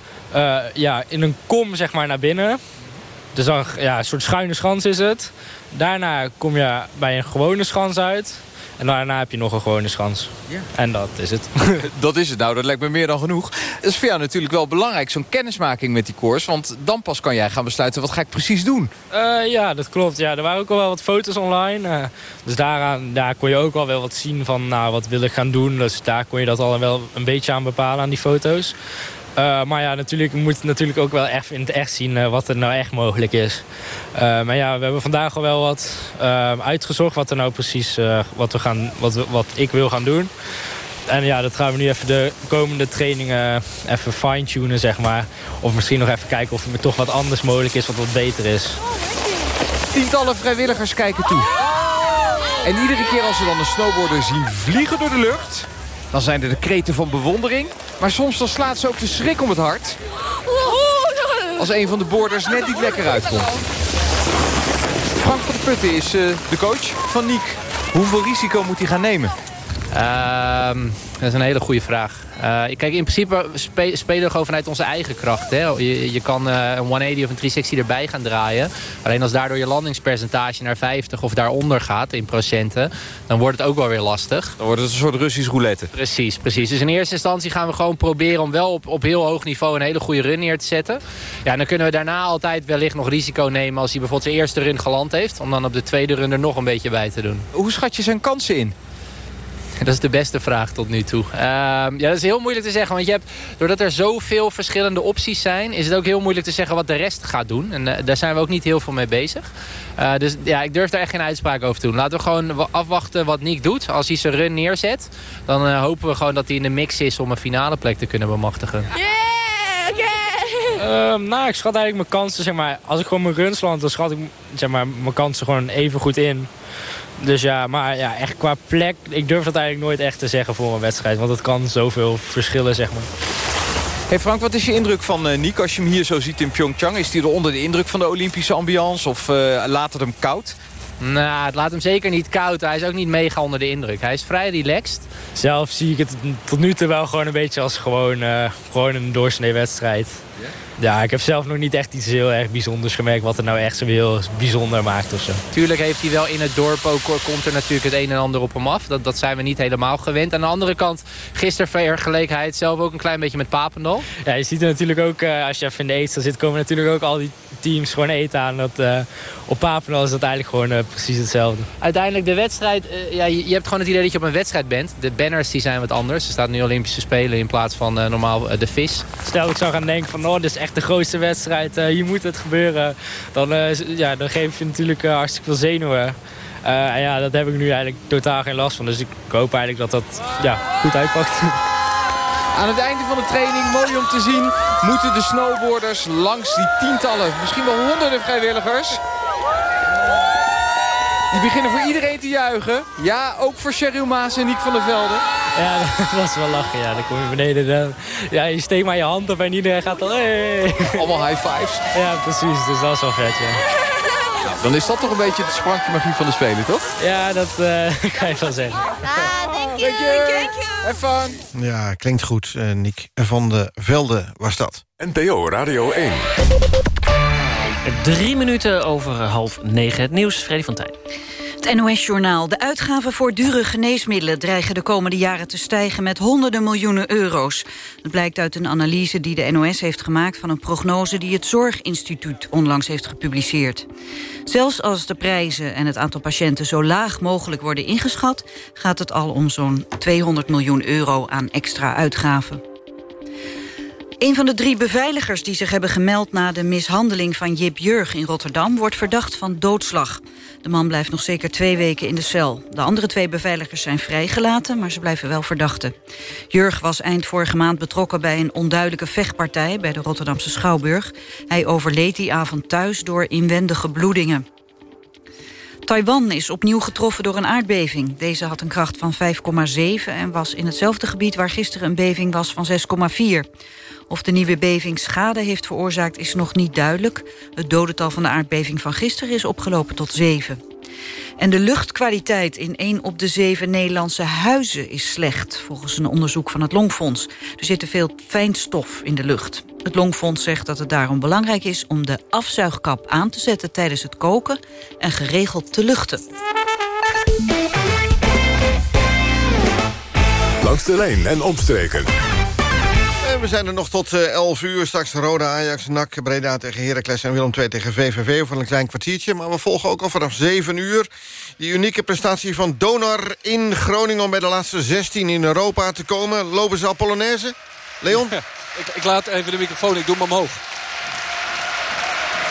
Ja, in een kom zeg maar naar binnen. Dus dan, ja, een soort schuine schans is het. Daarna kom je bij een gewone schans uit. En daarna heb je nog een gewone schans. Ja. En dat is het. dat is het nou, dat lijkt me meer dan genoeg. Dat is voor jou natuurlijk wel belangrijk, zo'n kennismaking met die koers. Want dan pas kan jij gaan besluiten, wat ga ik precies doen? Uh, ja, dat klopt. Ja, er waren ook al wel wat foto's online. Uh, dus daaraan daar kon je ook al wel wat zien van, nou, wat wil ik gaan doen. Dus daar kon je dat al wel een beetje aan bepalen aan die foto's. Uh, maar ja, natuurlijk moet natuurlijk ook wel echt in het echt zien uh, wat er nou echt mogelijk is. Uh, maar ja, we hebben vandaag al wel wat uitgezocht wat er nou precies wat, we gaan, wat, wat ik wil gaan doen. En ja, dat gaan we nu even de komende trainingen even fine-tunen, zeg maar. Of misschien nog even kijken of er toch wat anders mogelijk is, wat wat beter is. Tientallen vrijwilligers kijken toe. En iedere keer als ze dan een snowboarder zien vliegen door de lucht... Dan zijn er de kreten van bewondering. Maar soms dan slaat ze ook de schrik om het hart. Als een van de boorders net niet lekker uitkomt. Frank van der Putten is uh, de coach van Niek. Hoeveel risico moet hij gaan nemen? Uh, dat is een hele goede vraag. Uh, kijk, in principe spe spelen we gewoon vanuit onze eigen kracht. Hè? Je, je kan uh, een 180 of een 360 erbij gaan draaien. Alleen als daardoor je landingspercentage naar 50 of daaronder gaat in procenten... dan wordt het ook wel weer lastig. Dan wordt het een soort Russisch roulette. Precies, precies. Dus in eerste instantie gaan we gewoon proberen... om wel op, op heel hoog niveau een hele goede run neer te zetten. Ja, dan kunnen we daarna altijd wellicht nog risico nemen... als hij bijvoorbeeld zijn eerste run geland heeft... om dan op de tweede run er nog een beetje bij te doen. Hoe schat je zijn kansen in? Dat is de beste vraag tot nu toe. Uh, ja, dat is heel moeilijk te zeggen. Want je hebt, doordat er zoveel verschillende opties zijn... is het ook heel moeilijk te zeggen wat de rest gaat doen. En uh, daar zijn we ook niet heel veel mee bezig. Uh, dus ja, ik durf daar echt geen uitspraak over te doen. Laten we gewoon afwachten wat Nick doet. Als hij zijn run neerzet... dan hopen we gewoon dat hij in de mix is... om een finale plek te kunnen bemachtigen. Yeah, yeah. nou, ik schat eigenlijk mijn kansen, zeg maar... Als ik gewoon mijn runs land, dan schat ik zeg maar, mijn kansen gewoon even goed in... Dus ja, maar ja, echt qua plek, ik durf dat eigenlijk nooit echt te zeggen voor een wedstrijd. Want het kan zoveel verschillen, zeg maar. Hey Frank, wat is je indruk van uh, Nick als je hem hier zo ziet in Pyeongchang? Is hij er onder de indruk van de Olympische ambiance of uh, laat het hem koud? Nou, het laat hem zeker niet koud. Hij is ook niet mega onder de indruk. Hij is vrij relaxed. Zelf zie ik het tot nu toe wel gewoon een beetje als gewoon, uh, gewoon een doorsnee wedstrijd. Ja, ik heb zelf nog niet echt iets heel erg bijzonders gemerkt... wat er nou echt zo heel bijzonder maakt of zo. Tuurlijk heeft hij wel in het dorp ook... komt er natuurlijk het een en ander op hem af. Dat, dat zijn we niet helemaal gewend. Aan de andere kant, gisteren vergeleek hij het zelf ook een klein beetje met Papendal. Ja, je ziet er natuurlijk ook, uh, als je even in de eetstal zit... komen natuurlijk ook al die teams gewoon eten aan. Dat, uh, op Papendal is dat eigenlijk gewoon uh, precies hetzelfde. Uiteindelijk de wedstrijd... ja, je, je, hebt gewoon het idee dat je op een wedstrijd bent. De banners die zijn wat anders. Er staat nu Olympische Spelen in plaats van normaal de vis. Stel ik zou gaan denken van... Oh, dit is echt de grootste wedstrijd, uh, hier moet het gebeuren. Dan, uh, ja, dan geef je natuurlijk uh, hartstikke veel zenuwen. en ja, dat heb ik nu eigenlijk totaal geen last van. Dus ik hoop eigenlijk dat dat ja, goed uitpakt. Aan het einde van de training, mooi om te zien, moeten de snowboarders langs die tientallen, misschien wel honderden vrijwilligers. Die beginnen voor iedereen te juichen. Ja, ook voor Cheryl Maas en Niek van der Velde. Ja, dat was wel lachen. Ja, dan kom je beneden. Dan, ja, je steekt maar je hand op en iedereen gaat dan... Hey. Allemaal high fives. Ja, precies. Dus dat is wel vet, ja. Dan is dat toch een beetje het sprankje magie van de Spelen, toch? Ja, dat uh, kan je wel zeggen. Ah, thank you. Thank you. Have fun. Ja, klinkt goed. Uh, Nick van de Velde was dat. NPO Radio 1. Drie minuten over half negen. Het nieuws, Freddy van Tijn. Het NOS-journaal. De uitgaven voor dure geneesmiddelen dreigen de komende jaren te stijgen met honderden miljoenen euro's. Dat blijkt uit een analyse die de NOS heeft gemaakt van een prognose die het Zorginstituut onlangs heeft gepubliceerd. Zelfs als de prijzen en het aantal patiënten zo laag mogelijk worden ingeschat, gaat het al om zo'n 200 miljoen euro aan extra uitgaven. Een van de drie beveiligers die zich hebben gemeld... na de mishandeling van Jip Jurg in Rotterdam... wordt verdacht van doodslag. De man blijft nog zeker twee weken in de cel. De andere twee beveiligers zijn vrijgelaten, maar ze blijven wel verdachten. Jurg was eind vorige maand betrokken bij een onduidelijke vechtpartij... bij de Rotterdamse Schouwburg. Hij overleed die avond thuis door inwendige bloedingen. Taiwan is opnieuw getroffen door een aardbeving. Deze had een kracht van 5,7 en was in hetzelfde gebied... waar gisteren een beving was van 6,4. Of de nieuwe beving schade heeft veroorzaakt is nog niet duidelijk. Het dodental van de aardbeving van gisteren is opgelopen tot 7. En de luchtkwaliteit in één op de zeven Nederlandse huizen is slecht... volgens een onderzoek van het Longfonds. Er zit veel fijnstof in de lucht. Het Longfonds zegt dat het daarom belangrijk is... om de afzuigkap aan te zetten tijdens het koken... en geregeld te luchten. Langs de lijn en omstreken. We zijn er nog tot eh, 11 uur. Straks Roda, Ajax, NAC, Breda tegen Heracles... en Willem II tegen VVV over een klein kwartiertje. Maar we volgen ook al vanaf 7 uur... die unieke prestatie van Donar in Groningen... om bij de laatste 16 in Europa te komen. Lopen ze al Polonaise? Leon? ik, ik laat even de microfoon, ik doe hem omhoog.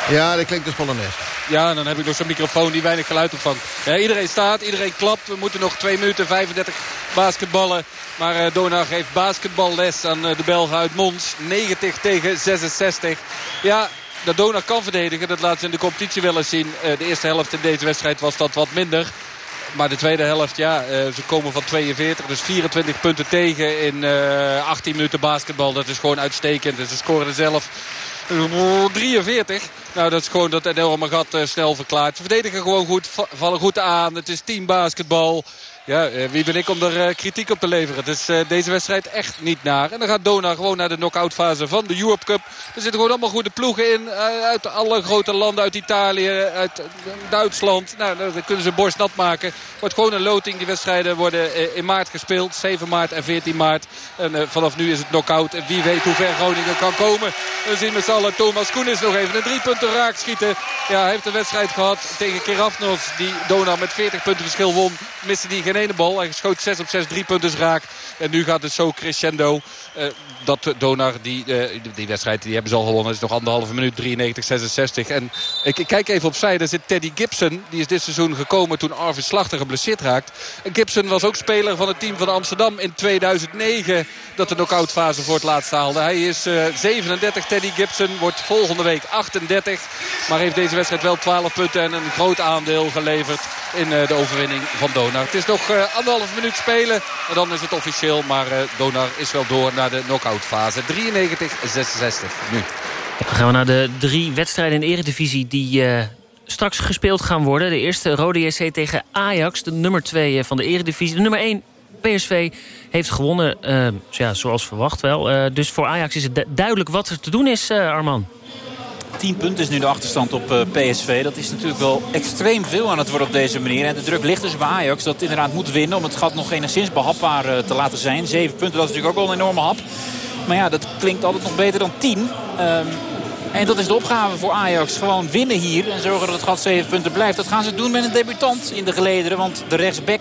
Ja, dat klinkt dus Polonaise. Ja, dan heb ik nog zo'n microfoon die weinig geluid opvangt. Iedereen staat, iedereen klapt. We moeten nog 2 minuten 35 basketballen. Maar uh, Donar geeft basketballes aan uh, de Belgen uit Mons. 90 tegen 66. Ja, dat Donar kan verdedigen, dat laat ze in de competitie wel eens zien. Uh, de eerste helft in deze wedstrijd was dat wat minder. Maar de tweede helft, ja, ze komen van 42. Dus 24 punten tegen in 18 minuten basketbal. Dat is gewoon uitstekend. Ze scoren zelf 43. Nou, dat is gewoon dat enorme gat uh, snel verklaard. Ze verdedigen gewoon goed, vallen goed aan. Het is team basketbal. Ja, uh, wie ben ik om er uh, kritiek op te leveren? Is uh, deze wedstrijd echt niet naar. En dan gaat Dona gewoon naar de knock-out fase van de Europe Cup. Er zitten gewoon allemaal goede ploegen in. uit alle grote landen. Uit Italië, uit Duitsland. Nou, dan kunnen ze borst nat maken. Wordt gewoon een loting. Die wedstrijden worden in maart gespeeld. 7 maart en 14 maart. En vanaf nu is het knock-out. En wie weet hoe ver Groningen kan komen. We zien met z'n allen Thomas Koenis nog even een drie punten raak schieten. Ja, hij heeft een wedstrijd gehad tegen Kerafnos. Die Dona met 40 punten verschil won. Miste die geen ene bal. Hij schoot 6 op 6 drie punten raak. En nu gaat het zo crescendo. Uh, dat Donar, die, uh, die wedstrijd die hebben ze al gewonnen. Het is nog anderhalve minuut, 93-66. En ik, kijk even opzij. Daar zit Teddy Gibson. Die is dit seizoen gekomen toen Arvid Slachter geblesseerd raakt. En Gibson was ook speler van het team van Amsterdam in 2009. Dat de knock-out fase voor het laatst haalde. Hij is uh, 37, Teddy Gibson. Wordt volgende week 38. Maar heeft deze wedstrijd wel 12 punten en een groot aandeel geleverd in de overwinning van Donar. Het is nog anderhalf minuut spelen. En dan is het officieel. Maar Donar is wel door naar de knock-out fase. 93-66 nu. Dan gaan we naar de drie wedstrijden in de eredivisie die uh, straks gespeeld gaan worden. De eerste Rode JC tegen Ajax, de nummer 2 van de eredivisie. De nummer 1 PSV heeft gewonnen, uh, ja, zoals verwacht wel. Uh, dus voor Ajax is het duidelijk wat er te doen is, Arman. 10 punten is nu de achterstand op PSV. Dat is natuurlijk wel extreem veel aan het worden op deze manier. En de druk ligt dus bij Ajax dat inderdaad moet winnen... om het gat nog enigszins behapbaar te laten zijn. 7 punten, dat is natuurlijk ook wel een enorme hap. Maar ja, dat klinkt altijd nog beter dan 10. Um, en dat is de opgave voor Ajax. Gewoon winnen hier en zorgen dat het gat 7 punten blijft. Dat gaan ze doen met een debutant in de gelederen. Want de rechtsback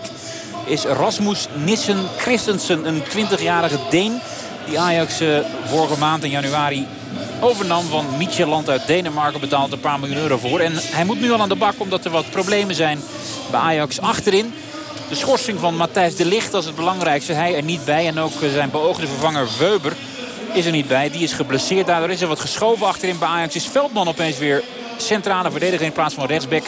is Rasmus Nissen Christensen. Een 20-jarige Deen die Ajax uh, vorige maand in januari overnam van Micheland uit Denemarken. Betaalt een paar miljoen euro voor. En hij moet nu al aan de bak omdat er wat problemen zijn bij Ajax achterin. De schorsing van Matthijs de Ligt, is het belangrijkste. Hij er niet bij. En ook zijn beoogde vervanger Weber is er niet bij. Die is geblesseerd. Daardoor is er wat geschoven achterin bij Ajax. Is Veldman opeens weer centrale verdediger in plaats van rechtsback.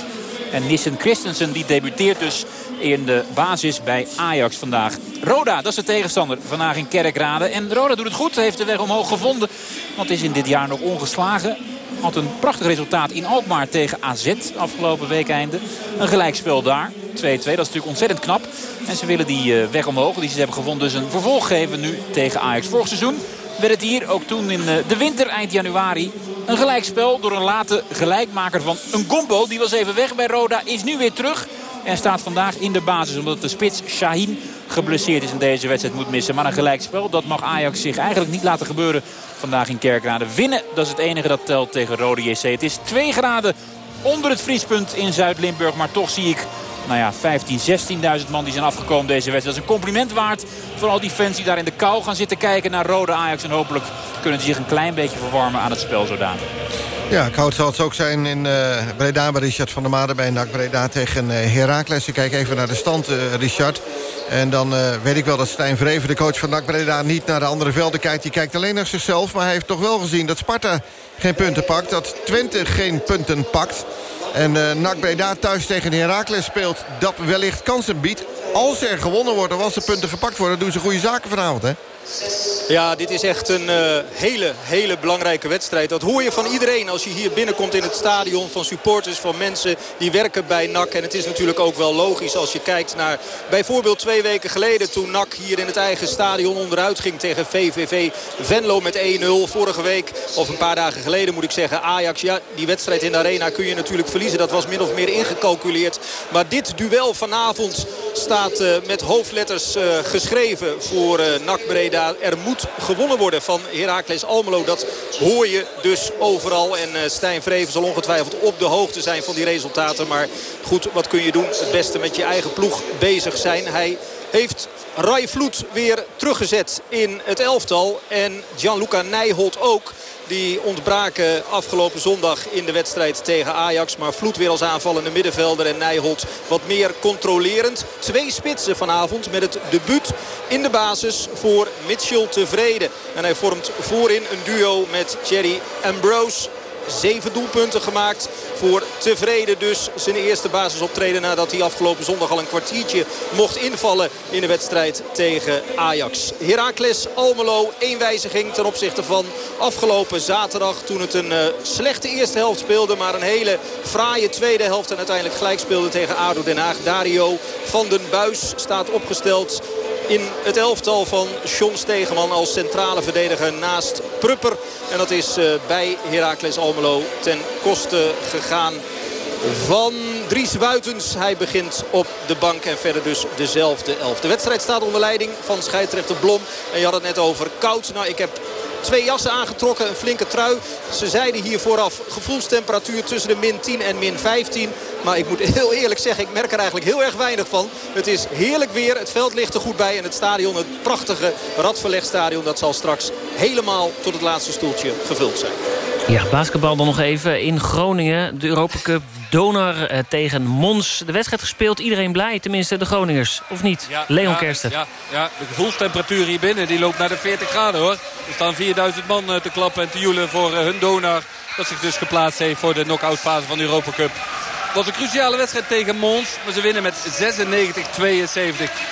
En Nissen Christensen die debuteert dus in de basis bij Ajax vandaag. Roda, dat is de tegenstander vandaag in Kerkrade. En Roda doet het goed, heeft de weg omhoog gevonden. Want is in dit jaar nog ongeslagen. Had een prachtig resultaat in Alkmaar tegen AZ afgelopen week einde. Een gelijkspel daar. 2-2, dat is natuurlijk ontzettend knap. En ze willen die weg omhoog, die ze hebben gevonden, dus een vervolg geven nu tegen Ajax. Vorig seizoen werd het hier ook toen in de winter eind januari een gelijkspel door een late gelijkmaker van een gombo. Die was even weg bij Roda, is nu weer terug. En staat vandaag in de basis omdat de spits Shaheen geblesseerd is in deze wedstrijd moet missen. Maar een gelijkspel, dat mag Ajax zich eigenlijk niet laten gebeuren vandaag in Kerkrade. Winnen, dat is het enige dat telt tegen Rode JC. Het is 2 graden onder het vriespunt in Zuid-Limburg. Maar toch zie ik nou ja, 15, 16.000 man die zijn afgekomen deze wedstrijd. Dat is een compliment waard voor al die fans die daar in de kou gaan zitten kijken naar Rode Ajax. En hopelijk kunnen ze zich een klein beetje verwarmen aan het spel zodanig. Ja, koud zal het ook zijn in uh, Breda bij Richard van der Maden bij NAC Breda tegen uh, Heracles. Ik kijk even naar de stand, uh, Richard. En dan weet ik wel dat Stijn Vreven, de coach van NAC Breda... niet naar de andere velden kijkt. Die kijkt alleen naar zichzelf. Maar hij heeft toch wel gezien dat Sparta geen punten pakt. Dat Twente geen punten pakt. En uh, NAC Breda thuis tegen Heracles speelt dat wellicht kansen biedt. Als er gewonnen wordt of als de punten gepakt worden... doen ze goede zaken vanavond, hè? Ja, dit is echt een uh, hele, hele belangrijke wedstrijd. Dat hoor je van iedereen als je hier binnenkomt in het stadion. Van supporters, van mensen die werken bij NAC. En het is natuurlijk ook wel logisch als je kijkt naar bijvoorbeeld twee weken geleden... toen NAC hier in het eigen stadion onderuit ging tegen VVV Venlo met 1-0. Vorige week, of een paar dagen geleden moet ik zeggen, Ajax. Ja, die wedstrijd in de arena kun je natuurlijk verliezen. Dat was min of meer ingecalculeerd. Maar dit duel vanavond staat uh, met hoofdletters uh, geschreven voor NAC Breda. Er moet gewonnen worden van Heracles Almelo. Dat hoor je dus overal. En Stijn Vreven zal ongetwijfeld op de hoogte zijn van die resultaten. Maar goed, wat kun je doen? Het beste met je eigen ploeg bezig zijn. Hij heeft Rai Vloed weer teruggezet in het elftal. En Gianluca Nijholt ook. Die ontbraken afgelopen zondag in de wedstrijd tegen Ajax. Maar Vloed weer als aanvallende middenvelder en Nijholt wat meer controlerend. Twee spitsen vanavond met het debuut in de basis voor Mitchell tevreden. En hij vormt voorin een duo met Thierry Ambrose. Zeven doelpunten gemaakt voor tevreden dus zijn eerste basisoptreden nadat hij afgelopen zondag al een kwartiertje mocht invallen in de wedstrijd tegen Ajax. Heracles Almelo, één wijziging ten opzichte van afgelopen zaterdag toen het een uh, slechte eerste helft speelde. Maar een hele fraaie tweede helft en uiteindelijk gelijk speelde tegen ADO Den Haag. Dario van den Buis staat opgesteld in het elftal van John Stegeman als centrale verdediger naast Prupper. En dat is uh, bij Heracles Almelo ten koste gegaan van Dries Wuitens. Hij begint op de bank en verder dus dezelfde elf. De wedstrijd staat onder leiding van scheidsrechter Blom. En je had het net over koud. Nou, ik heb twee jassen aangetrokken, een flinke trui. Ze zeiden hier vooraf gevoelstemperatuur tussen de min 10 en min 15. Maar ik moet heel eerlijk zeggen, ik merk er eigenlijk heel erg weinig van. Het is heerlijk weer, het veld ligt er goed bij. En het stadion, het prachtige Radverlegstadion, dat zal straks helemaal tot het laatste stoeltje gevuld zijn. Ja, basketbal dan nog even in Groningen. De Europa Cup Donar eh, tegen Mons. De wedstrijd gespeeld, iedereen blij, tenminste de Groningers. Of niet? Ja, Leon ja, Kersten. Ja, ja, de gevoelstemperatuur hier binnen die loopt naar de 40 graden hoor. Er staan 4000 man eh, te klappen en te joelen voor uh, hun Donar. Dat zich dus geplaatst heeft voor de knock-out fase van de Europa Cup. Was een cruciale wedstrijd tegen Mons. Maar ze winnen met 96-72.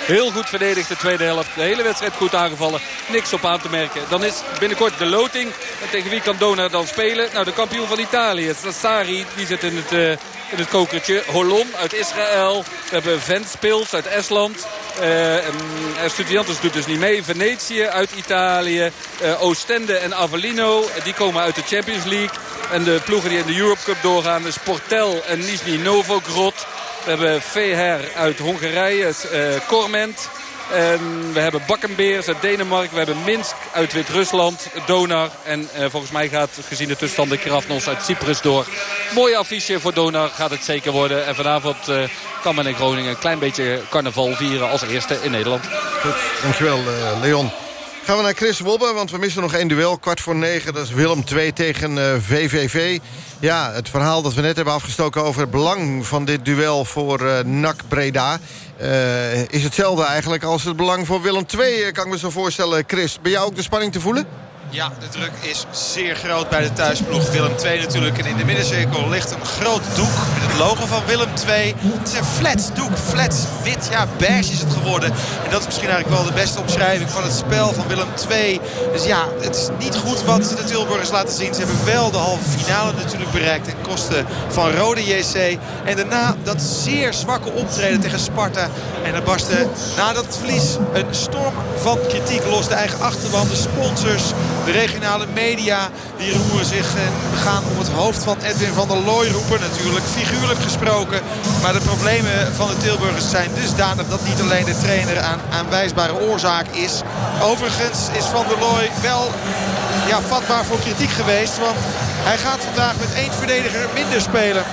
Heel goed verdedigd de tweede helft. De hele wedstrijd goed aangevallen. Niks op aan te merken. Dan is binnenkort de loting. En tegen wie kan Donar dan spelen? Nou, de kampioen van Italië. Sassari, die zit in het, uh, in het kokertje. Holon uit Israël. We hebben Ventspils uit Estland. Uh, Estudiantes doet dus niet mee. Venetië uit Italië. Uh, Oostende en Avellino. Die komen uit de Champions League. En de ploegen die in de Europe Cup doorgaan is Portel en Nizhny Novgorod. We hebben Veher uit Hongarije, uh, Korment. En we hebben Bakkenbeers uit Denemarken. We hebben Minsk uit Wit-Rusland, Donar. En uh, volgens mij gaat, gezien de tussenstand, de Krafnos uit Cyprus door. Mooi affiche voor Donar gaat het zeker worden. En vanavond uh, kan men in Groningen een klein beetje carnaval vieren als eerste in Nederland. Goed, dankjewel uh, Leon. Gaan we naar Chris Wobbe, want we missen nog één duel. Kwart voor negen, dat is Willem 2 tegen VVV. Ja, het verhaal dat we net hebben afgestoken over het belang van dit duel voor uh, NAC Breda... Uh, is hetzelfde eigenlijk als het belang voor Willem 2, kan ik me zo voorstellen. Chris, ben jou ook de spanning te voelen? Ja, de druk is zeer groot bij de thuisploeg. Willem 2 natuurlijk. En in de middencirkel ligt een groot doek met het logo van Willem 2. Het is een flat doek, flat wit. Ja, beige is het geworden. En dat is misschien eigenlijk wel de beste omschrijving van het spel van Willem 2. Dus ja, het is niet goed wat de Tilburgers laten zien. Ze hebben wel de halve finale natuurlijk bereikt ten koste van Rode JC. En daarna dat zeer zwakke optreden tegen Sparta. En dan barstte na dat verlies een storm van kritiek los. De eigen achterban, de sponsors... De regionale media die roeren zich en gaan om het hoofd van Edwin van der Looy roepen. Natuurlijk figuurlijk gesproken. Maar de problemen van de Tilburgers zijn dusdanig dat niet alleen de trainer aan aanwijsbare oorzaak is. Overigens is van der Looy wel ja, vatbaar voor kritiek geweest. Want hij gaat vandaag met één verdediger minder spelen.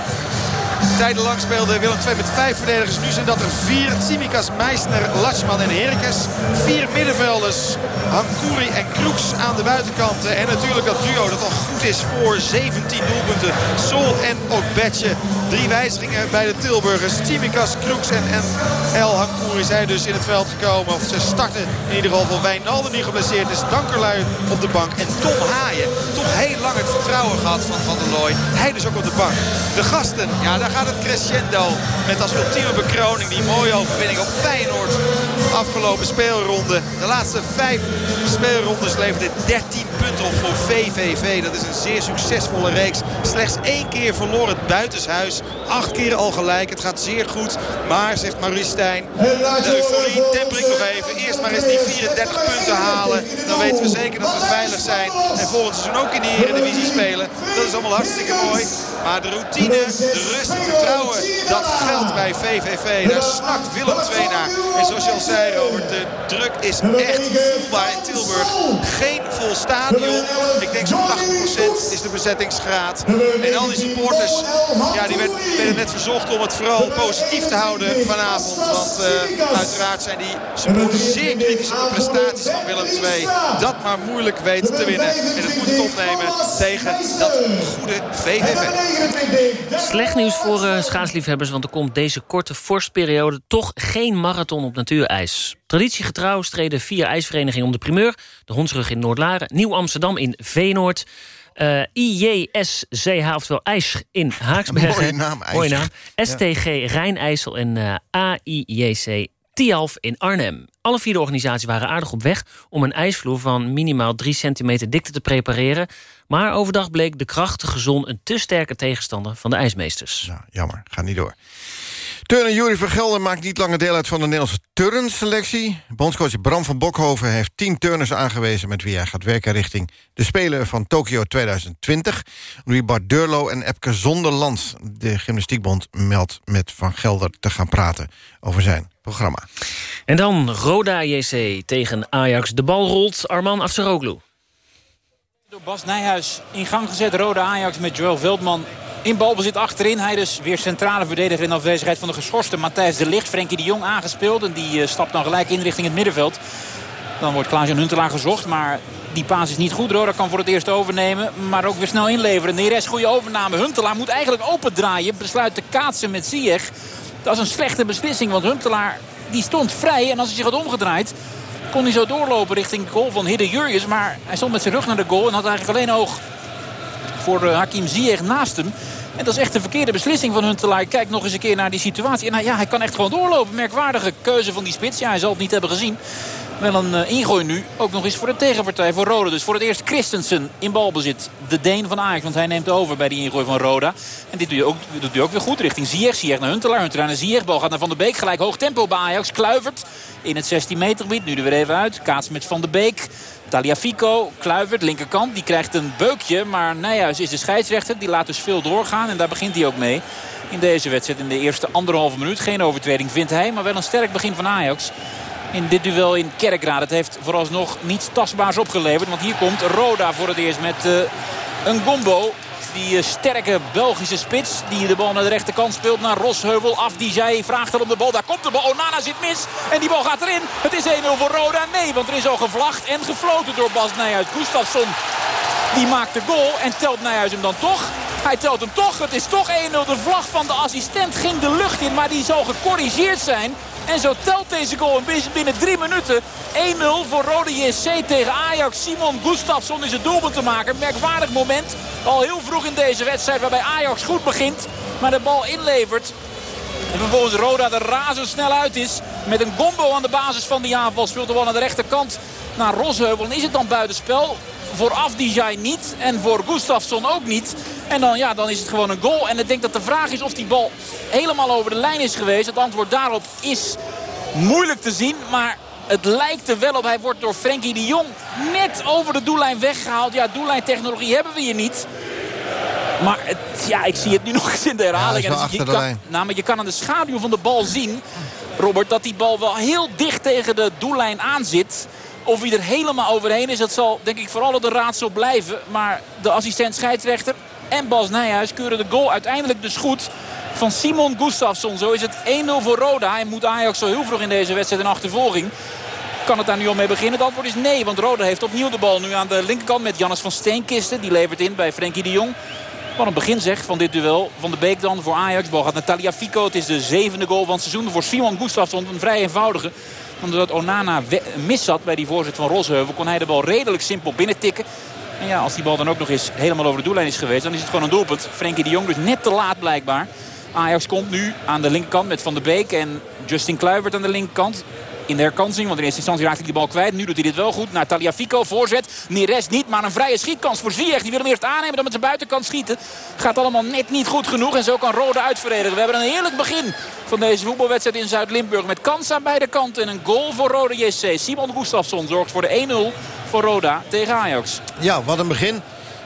Tijdenlang speelde Willem II met vijf verdedigers. Nu zijn dat er vier. Tsimikas, Meisner, Latschman en Herkes. Vier middenvelders. Hankouri en Kroeks aan de buitenkanten. En natuurlijk dat duo dat al goed is voor 17 doelpunten. Sol en Okbetje. Drie wijzigingen bij de Tilburgers. Tsimikas, Kroeks en, en El Hankouri zijn dus in het veld gekomen. Of ze starten in ieder geval voor Wijnaldum die geblesseerd is. Dankerlui op de bank. En Tom Haaien. Toch heel lang het vertrouwen vertrouwen gehad van Van der Looy. Hij dus ook op de bank. De gasten, ja daar gaat het crescendo. Met als ultieme bekroning die mooie overwinning op Feyenoord. Afgelopen speelronde. De laatste vijf speelrondes leverde 13 punten op voor VVV. Dat is een zeer succesvolle reeks. Slechts één keer verloren het buitenshuis. Acht keer al gelijk. Het gaat zeer goed. Maar, zegt Maurice Stijn, de euforie temper ik nog even. Eerst maar eens die 34 punten halen. Dan weten we zeker dat we veilig zijn. En volgend seizoen ook in de Eredivisie spelen. Dat is allemaal hartstikke mooi. Maar de routine, de rust, het vertrouwen, dat geldt bij VVV. Daar snakt Willem II naar. En zoals je al zei, Robert, de druk is echt voelbaar in Tilburg. Geen vol stadion. Ik denk zo'n 80% is de bezettingsgraad. En al die supporters, ja, die werden, net verzocht om het vooral positief te houden vanavond. Want uh, uiteraard zijn die supporters zeer kritisch op de prestaties van Willem II. Dat maar moeilijk weet te winnen. En het moet het opnemen tegen dat goede VVV. Slecht nieuws voor uh, schaatsliefhebbers, want er komt deze korte vorstperiode toch geen marathon op natuurijs. Traditiegetrouw streden vier ijsverenigingen om de primeur. De Hondsrug in Noordlaren, Nieuw-Amsterdam in Veenoord... Uh, IJSCH, oftewel IJs in Haaksbergen. Mooie naam, IJs. Mooie naam. STG Rijnijssel en uh, AIJC Tialf in Arnhem. Alle vier de organisaties waren aardig op weg om een ijsvloer van minimaal 3 centimeter dikte te prepareren. Maar overdag bleek de krachtige zon een te sterke tegenstander van de ijsmeesters. Ja, jammer, gaat niet door. Turner Jury Vergelder maakt niet langer deel uit van de Nederlandse turnselectie. Bondscoach Bram van Bokhoven heeft tien turners aangewezen... met wie hij gaat werken richting de Spelen van Tokio 2020. Louis Bart Durlo en Epke Zonderland. De Gymnastiekbond meldt met Van Gelder te gaan praten over zijn programma. En dan Roda JC tegen Ajax. De bal rolt Arman Afseroglu. Door Bas Nijhuis in gang gezet. Roda Ajax met Joel Veldman in balbezit achterin. Hij dus weer centrale verdediger in afwezigheid van de geschorste Matthijs de Ligt. Frenkie de Jong aangespeeld. En die uh, stapt dan gelijk in richting het middenveld. Dan wordt Klaas-Jan Huntelaar gezocht. Maar die paas is niet goed. Roda kan voor het eerst overnemen. Maar ook weer snel inleveren. Neres goede overname. Huntelaar moet eigenlijk opendraaien. Besluit te kaatsen met Ziyech. Dat is een slechte beslissing. Want Huntelaar die stond vrij. En als hij zich had omgedraaid kon hij zo doorlopen richting goal van Hidde Jurgens. Maar hij stond met zijn rug naar de goal. En had eigenlijk alleen oog voor uh, Hakim Ziyech naast hem. En dat is echt de verkeerde beslissing van Huntelaar. Kijk nog eens een keer naar die situatie. En ja, hij kan echt gewoon doorlopen. Merkwaardige keuze van die spits. Ja, hij zal het niet hebben gezien. Wel een uh, ingooi nu. Ook nog eens voor de tegenpartij, voor Roda. Dus voor het eerst Christensen in balbezit. De Deen van Ajax, want hij neemt over bij die ingooi van Roda. En dit doet hij ook, doet hij ook weer goed richting Ziyech. Ziyech naar Huntelaar. Huntelaar naar Ziyech. Bal gaat naar Van der Beek. Gelijk hoog tempo bij Ajax. Kluivert in het 16 meter gebied. Nu er weer even uit. Kaats met Van der Beek. Taliafico, Kluivert, linkerkant. Die krijgt een beukje. Maar Nijhuis is de scheidsrechter. Die laat dus veel doorgaan. En daar begint hij ook mee. In deze wedstrijd in de eerste anderhalve minuut. Geen overtreding vindt hij. Maar wel een sterk begin van Ajax. In dit duel in Kerkrade. Het heeft vooralsnog niets tastbaars opgeleverd. Want hier komt Roda voor het eerst met uh, een gombo. Die uh, sterke Belgische spits. Die de bal naar de rechterkant speelt naar Rosheuvel. Af die zij vraagt er om de bal. Daar komt de bal. Onana zit mis. En die bal gaat erin. Het is 1-0 voor Roda. Nee, want er is al gevlacht en gefloten door Bas Nijhuis. Gustafsson die maakt de goal. En telt Nijhuis hem dan toch? Hij telt hem toch. Het is toch 1-0. De vlag van de assistent ging de lucht in. Maar die zal gecorrigeerd zijn. En zo telt deze goal binnen drie minuten. 1-0 voor Rode JC tegen Ajax. Simon Gustafsson is het doelpunt te maken. Merkwaardig moment. Al heel vroeg in deze wedstrijd waarbij Ajax goed begint. Maar de bal inlevert. En vervolgens Roda er razendsnel uit is. Met een gombo aan de basis van die aanval. Speelt de bal aan de rechterkant naar Rosheuvel. En is het dan buitenspel? Voor Afdijay niet. En voor Gustafsson ook niet. En dan, ja, dan is het gewoon een goal. En ik denk dat de vraag is of die bal helemaal over de lijn is geweest. Het antwoord daarop is moeilijk te zien. Maar het lijkt er wel op. Hij wordt door Frenkie de Jong net over de doellijn weggehaald. Ja, doellijntechnologie hebben we hier niet. Maar het, ja, ik zie het nu nog eens in de herhaling. Ja, je, kan, nou, maar je kan aan de schaduw van de bal zien, Robert, dat die bal wel heel dicht tegen de doellijn aan zit. Of hij er helemaal overheen is, dat zal denk ik vooral de raadsel blijven. Maar de assistent scheidsrechter en Bas Nijhuis keuren de goal uiteindelijk dus goed van Simon Gustafsson. Zo is het 1-0 voor Roda. En moet Ajax zo heel vroeg in deze wedstrijd een achtervolging. Kan het daar nu al mee beginnen? Het antwoord is nee, want Roda heeft opnieuw de bal nu aan de linkerkant met Jannes van Steenkisten. Die levert in bij Frenkie de Jong. Wat een begin zeg van dit duel. Van de Beek dan voor Ajax. Bal gaat naar Taliafico. Het is de zevende goal van het seizoen voor Simon Gustafsson. Een vrij eenvoudige. Omdat Onana mis zat bij die voorzet van Rosheuvel... kon hij de bal redelijk simpel binnentikken. En ja, als die bal dan ook nog eens helemaal over de doellijn is geweest... dan is het gewoon een doelpunt. Frenkie de Jong dus net te laat blijkbaar. Ajax komt nu aan de linkerkant met Van der Beek en Justin Kluivert aan de linkerkant. In de herkansing, want in eerste instantie raakte hij die bal kwijt. Nu doet hij dit wel goed. Naar Taliafico, voorzet. Neres niet, maar een vrije schietkans voor Ziyech. Die wil hem eerst aannemen, dan met zijn buitenkant schieten. Gaat allemaal net niet goed genoeg en zo kan Rode uitverdedigen. We hebben een heerlijk begin van deze voetbalwedstrijd in Zuid-Limburg. Met kans aan beide kanten en een goal voor Rode JC. Simon Gustafsson zorgt voor de 1-0 voor Roda tegen Ajax. Ja, wat een begin.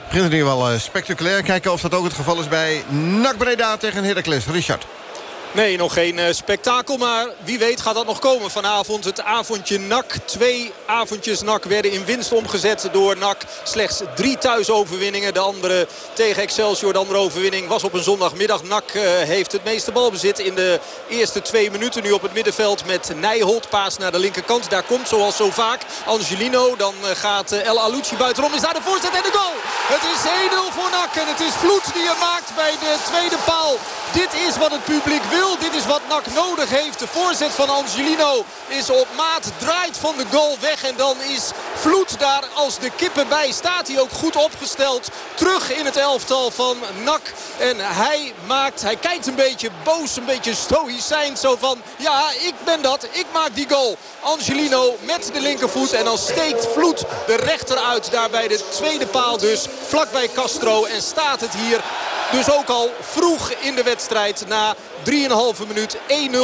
Begint in ieder geval eh, spectaculair. Kijken of dat ook het geval is bij NAC Breda tegen Heracles. Richard. Nee, nog geen uh, spektakel, maar wie weet gaat dat nog komen vanavond. Het avondje NAC. Twee avondjes NAC werden in winst omgezet door NAC. Slechts drie thuisoverwinningen. De andere tegen Excelsior, de andere overwinning was op een zondagmiddag. NAC uh, heeft het meeste balbezit in de eerste twee minuten. Nu op het middenveld met Nijholt. Paas naar de linkerkant. Daar komt zoals zo vaak Angelino. Dan uh, gaat El Alucci buitenom. Is daar de voorzet en de goal. Het is 1-0 voor NAC. En het is Vloed die er maakt bij de tweede paal. Dit is wat het publiek wil. Dit is wat NAC nodig heeft. De voorzet van Angelino is op maat. Draait van de goal weg. En dan is Vloed daar als de kippen bij. Staat hij ook goed opgesteld. Terug in het elftal van NAC. En hij maakt, hij kijkt een beetje boos, een beetje stoïcijn. Zo van, ja, ik ben dat. Ik maak die goal. Angelino met de linkervoet. En dan steekt Vloed de rechter uit. Daar bij de tweede paal dus. Vlakbij Castro. En staat het hier dus ook al vroeg in de wedstrijd. Na 3,5 minuut 1-0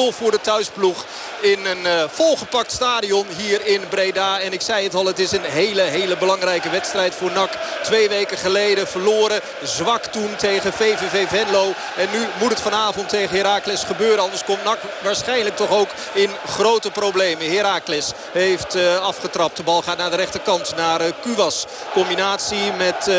voor de thuisploeg. In een uh, volgepakt stadion hier in Breda. En ik zei het al, het is een hele, hele belangrijke wedstrijd voor NAC. Twee weken geleden verloren. Zwak toen tegen VVV Venlo. En nu moet het vanavond tegen Heracles gebeuren. Anders komt NAC waarschijnlijk toch ook in grote problemen. Heracles heeft uh, afgetrapt. De bal gaat naar de rechterkant, naar uh, Kuwas. Combinatie met uh,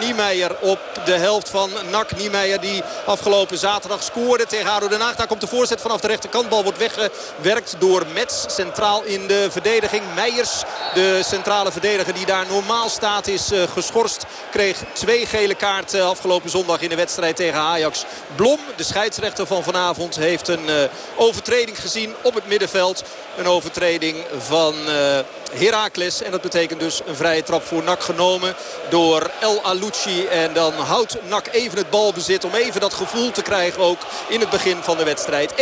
Niemeyer op de helft van NAC. Niemeyer die afgelopen zaterdag scoorde tegen ADO Den Haag. Daar komt de voorzet vanaf de rechterkant. Bal wordt weggewerkt door Mets. Centraal in de verdediging. Meijers, de centrale verdediger die daar normaal staat, is uh, geschorst. Kreeg twee gele kaarten afgelopen zondag in de wedstrijd tegen Ajax. Blom, de scheidsrechter van vanavond, heeft een uh, overtreding gezien op het middenveld. Een overtreding van uh, Heracles. En dat betekent dus een vrije trap voor NAC genomen door El Alucci. En dan houdt NAC even het balbezit om even dat gevoel te krijgen ook in het begin van de wedstrijd. 1-0,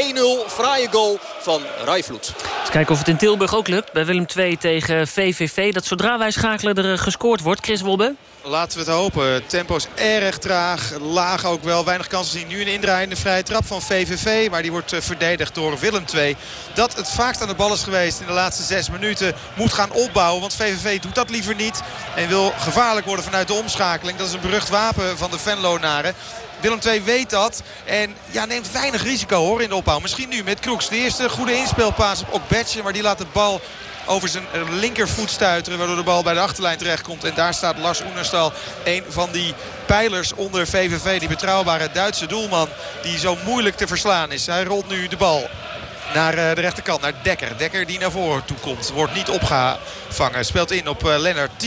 fraaie goal van Rijvloed. Eens kijken of het in Tilburg ook lukt. Bij Willem II tegen VVV. Dat zodra wij schakelen er gescoord wordt. Chris Wobbe. Laten we het hopen. Tempo is erg traag. Laag ook wel. Weinig kansen zien. Nu een indraaiende vrije trap van VVV. Maar die wordt verdedigd door Willem II. Dat het vaakst aan de bal is geweest in de laatste zes minuten. Moet gaan opbouwen. Want VVV doet dat liever niet. En wil gevaarlijk worden vanuit de omschakeling. Dat is een berucht wapen van de Venlonaren. Willem II weet dat. En ja, neemt weinig risico hoor in de opbouw. Misschien nu met Kroeks. De eerste goede inspeelpaas op Okbetje. Maar die laat de bal over zijn linkervoet stuiteren. Waardoor de bal bij de achterlijn terechtkomt. En daar staat Lars Oenerstal. Een van die pijlers onder VVV. Die betrouwbare Duitse doelman. Die zo moeilijk te verslaan is. Hij rolt nu de bal naar de rechterkant, naar Dekker. Dekker die naar voren toe komt. Wordt niet opgevangen. Speelt in op Lennart T.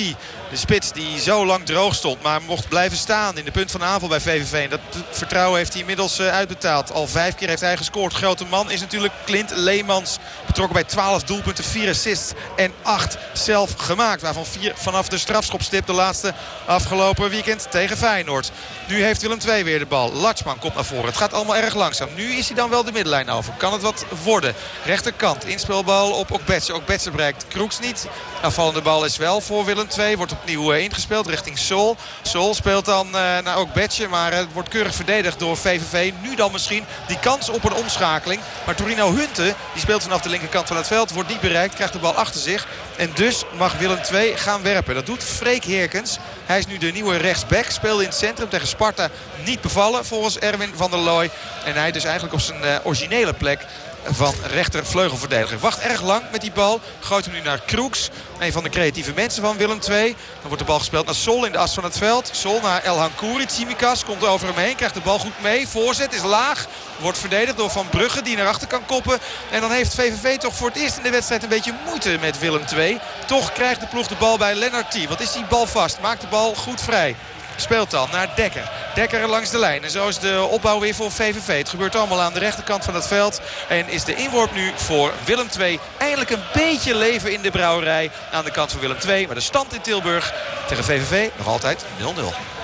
De spits die zo lang droog stond, maar mocht blijven staan in de punt van aanval bij VVV. En dat vertrouwen heeft hij inmiddels uitbetaald. Al vijf keer heeft hij gescoord. Grote man is natuurlijk Clint Leemans. Betrokken bij 12 doelpunten, 4 assists en 8 zelf gemaakt. Waarvan 4 vanaf de strafschopstip de laatste afgelopen weekend tegen Feyenoord. Nu heeft Willem II weer de bal. Latschman komt naar voren. Het gaat allemaal erg langzaam. Nu is hij dan wel de middenlijn over. Kan het wat worden? Rechterkant, inspelbal op Okbetse. Okbetse bereikt Kroeks niet. Afvallende bal is wel voor Willem II. Wordt opnieuw ingespeeld richting Sol. Sol speelt dan naar ook Betje. Maar het wordt keurig verdedigd door VVV. Nu dan misschien die kans op een omschakeling. Maar Torino Hunte, die speelt vanaf de linkerkant van het veld. Wordt niet bereikt, krijgt de bal achter zich. En dus mag Willem II gaan werpen. Dat doet Freek Heerkens. Hij is nu de nieuwe rechtsback. Speelde in het centrum tegen Sparta. Niet bevallen volgens Erwin van der Looy. En hij dus eigenlijk op zijn originele plek van rechtervleugelverdediger. Wacht erg lang met die bal. Gooit hem nu naar Kroeks. Een van de creatieve mensen van Willem II. Dan wordt de bal gespeeld naar Sol in de as van het veld. Sol naar El Hankouri. Tsimikas komt over hem heen. Krijgt de bal goed mee. Voorzet is laag. Wordt verdedigd door Van Brugge die naar achter kan koppen. En dan heeft VVV toch voor het eerst in de wedstrijd een beetje moeite met Willem II. Toch krijgt de ploeg de bal bij Lennart. Wat is die bal vast? Maakt de bal goed vrij. Speelt dan naar Dekker. Dekker langs de lijn. En zo is de opbouw weer voor VVV. Het gebeurt allemaal aan de rechterkant van het veld. En is de inworp nu voor Willem II. Eindelijk een beetje leven in de brouwerij aan de kant van Willem II. Maar de stand in Tilburg tegen VVV nog altijd 0-0.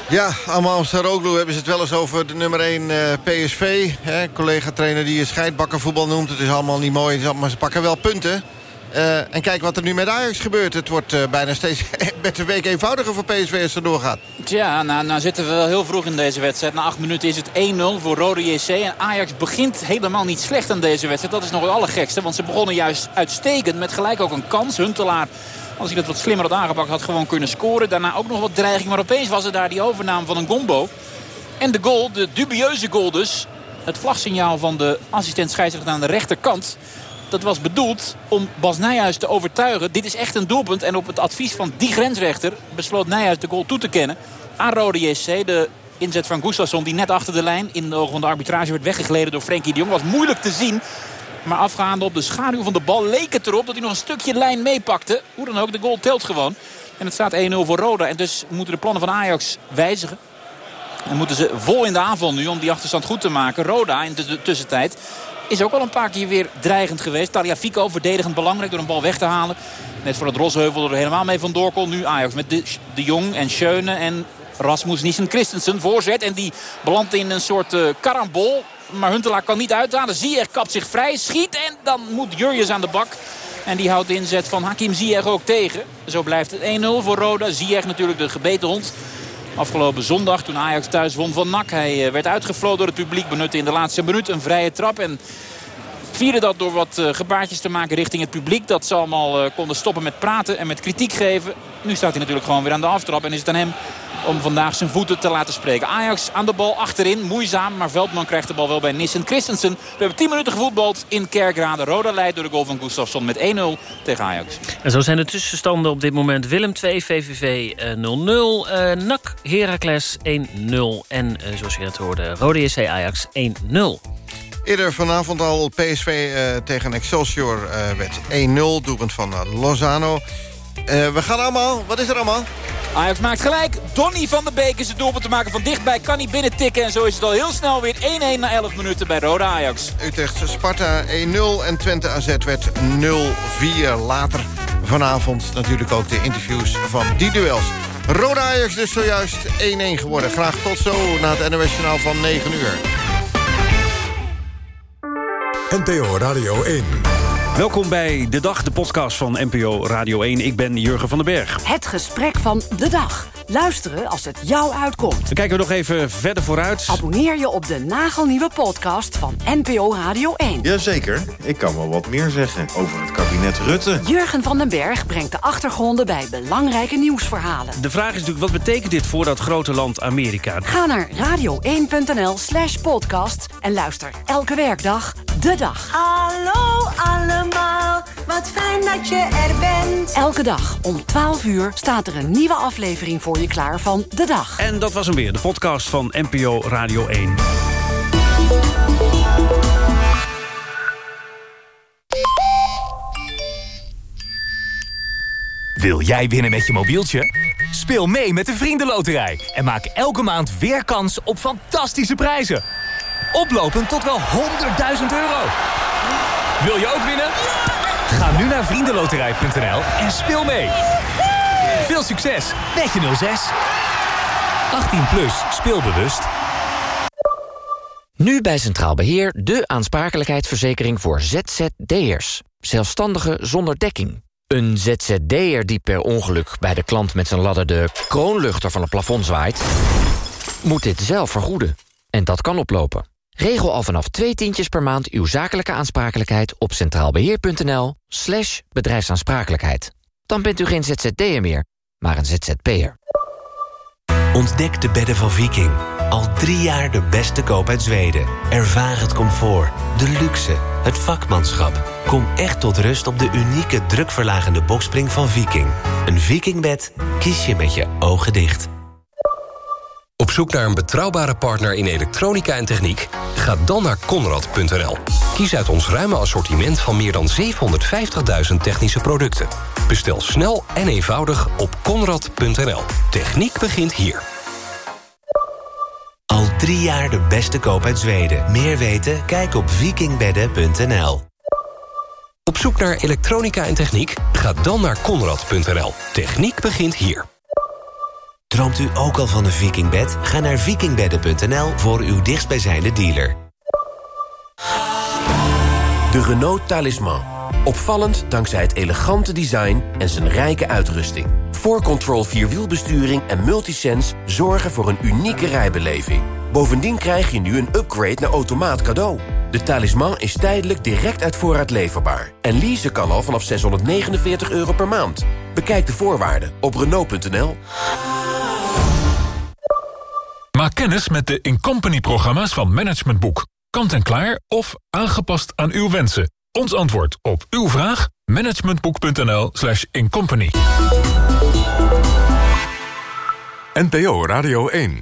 Ja, allemaal Saroglu hebben ze het wel eens over de nummer 1 uh, PSV. Collega-trainer die je scheidbakkenvoetbal noemt. Het is allemaal niet mooi, maar ze pakken wel punten. Uh, en kijk wat er nu met Ajax gebeurt. Het wordt uh, bijna steeds met de week eenvoudiger voor PSV als het doorgaat. Ja, nou, nou zitten we wel heel vroeg in deze wedstrijd. Na acht minuten is het 1-0 voor Rode JC. En Ajax begint helemaal niet slecht aan deze wedstrijd. Dat is nog het allergekste. Want ze begonnen juist uitstekend met gelijk ook een kans. Huntelaar als hij dat wat slimmer had aangepakt, had gewoon kunnen scoren. Daarna ook nog wat dreiging. Maar opeens was er daar die overname van een gombo. En de goal, de dubieuze goal dus. Het vlagsignaal van de assistent scheidsrechter aan de rechterkant. Dat was bedoeld om Bas Nijhuis te overtuigen. Dit is echt een doelpunt. En op het advies van die grensrechter besloot Nijhuis de goal toe te kennen. Aan Rode JC. De inzet van Gustafsson die net achter de lijn in de ogen van de arbitrage werd weggegleden door Frenkie de Jong. Was moeilijk te zien. Maar afgaande op de schaduw van de bal leek het erop dat hij nog een stukje lijn meepakte. Hoe dan ook, de goal telt gewoon. En het staat 1-0 voor Roda. En dus moeten de plannen van Ajax wijzigen. En moeten ze vol in de aanval nu om die achterstand goed te maken. Roda in de tussentijd is ook al een paar keer weer dreigend geweest. Talia Fico verdedigend belangrijk door een bal weg te halen. Net voor het Rosheuvel er helemaal mee vandoor kon. Nu Ajax met de, de Jong en Schöne en Rasmus Niesen Christensen voorzet. En die belandt in een soort uh, karambol. Maar Huntelaar kan niet uithalen. Ziyech kapt zich vrij, schiet en dan moet Jurjes aan de bak. En die houdt de inzet van Hakim Ziyech ook tegen. Zo blijft het 1-0 voor Roda. Ziyech natuurlijk de gebeten hond. Afgelopen zondag toen Ajax thuis won van NAC. Hij werd uitgefloten door het publiek. Benutte in de laatste minuut een vrije trap. En vierde dat door wat gebaartjes te maken richting het publiek. Dat ze allemaal konden stoppen met praten en met kritiek geven. Nu staat hij natuurlijk gewoon weer aan de aftrap. En is het aan hem om vandaag zijn voeten te laten spreken. Ajax aan de bal achterin. Moeizaam, maar Veldman krijgt de bal wel bij Nissen Christensen. We hebben 10 minuten gevoetbald in Kerkrade. Roda leidt door de goal van Gustafsson met 1-0 tegen Ajax. En zo zijn de tussenstanden op dit moment. Willem 2, VVV 0-0. Uh, NAC, Heracles 1-0. En uh, zoals je net hoorde, Roda JC Ajax 1-0. Eerder vanavond al PSV uh, tegen Excelsior uh, werd 1-0. Doelpunt van uh, Lozano. we gaan allemaal. Wat is er allemaal? Ajax maakt gelijk. Donny van der Beek is het doelpunt te maken van dichtbij. Kan hij binnen tikken. En zo is het al heel snel weer 1-1 na 11 minuten bij Roda Ajax. Utrecht Sparta 1-0 en Twente AZ werd 0-4. Later vanavond natuurlijk ook de interviews van die duels. Roda Ajax dus zojuist 1-1 geworden. Graag tot zo na het NOS Journaal van 9 uur. NPO Radio 1. Welkom bij De Dag, de podcast van NPO Radio 1. Ik ben Jurgen van den Berg. Het gesprek van de dag. Luisteren als het jou uitkomt. Dan kijken we nog even verder vooruit. Abonneer je op de nagelnieuwe podcast van NPO Radio 1. Jazeker, ik kan wel wat meer zeggen over het kabinet Rutte. Jurgen van den Berg brengt de achtergronden bij belangrijke nieuwsverhalen. De vraag is natuurlijk, wat betekent dit voor dat grote land Amerika? Ga naar radio1.nl slash podcast en luister elke werkdag de dag. Hallo allemaal, wat fijn dat je er bent. Elke dag om 12 uur staat er een nieuwe aflevering voor je klaar van de dag. En dat was hem weer, de podcast van NPO Radio 1. Wil jij winnen met je mobieltje? Speel mee met de Vriendenloterij en maak elke maand weer kans op fantastische prijzen. Oplopend tot wel 100.000 euro. Wil je ook winnen? Ga nu naar vriendenloterij.nl en speel mee. Veel succes met je 06. 18 plus, speelbewust. Nu bij Centraal Beheer de aansprakelijkheidsverzekering voor ZZD'ers. Zelfstandigen zonder dekking. Een ZZD'er die per ongeluk bij de klant met zijn ladder de kroonluchter van het plafond zwaait... moet dit zelf vergoeden. En dat kan oplopen. Regel al vanaf twee tientjes per maand uw zakelijke aansprakelijkheid op centraalbeheer.nl slash bedrijfsaansprakelijkheid. Dan bent u geen ZZD'er meer, maar een ZZP'er. Ontdek de bedden van Viking. Al drie jaar de beste koop uit Zweden. Ervaar het comfort, de luxe, het vakmanschap. Kom echt tot rust op de unieke drukverlagende bokspring van Viking. Een Vikingbed kies je met je ogen dicht. Op zoek naar een betrouwbare partner in elektronica en techniek? Ga dan naar Conrad.nl. Kies uit ons ruime assortiment van meer dan 750.000 technische producten. Bestel snel en eenvoudig op Conrad.nl. Techniek begint hier. Al drie jaar de beste koop uit Zweden. Meer weten? Kijk op vikingbedden.nl. Op zoek naar elektronica en techniek? Ga dan naar konrad.nl. Techniek begint hier. Droomt u ook al van een vikingbed? Ga naar vikingbedden.nl voor uw dichtstbijzijnde dealer. De Renault Talisman. Opvallend dankzij het elegante design en zijn rijke uitrusting. 4Control Vierwielbesturing en Multisense zorgen voor een unieke rijbeleving. Bovendien krijg je nu een upgrade naar automaat cadeau. De talisman is tijdelijk direct uit voorraad leverbaar. En leasen kan al vanaf 649 euro per maand. Bekijk de voorwaarden op Renault.nl. Maak kennis met de Incompany-programma's van Management Boek. Kant en klaar of aangepast aan uw wensen. Ons antwoord op uw vraag? managementboek.nl slash incompany. NPO Radio 1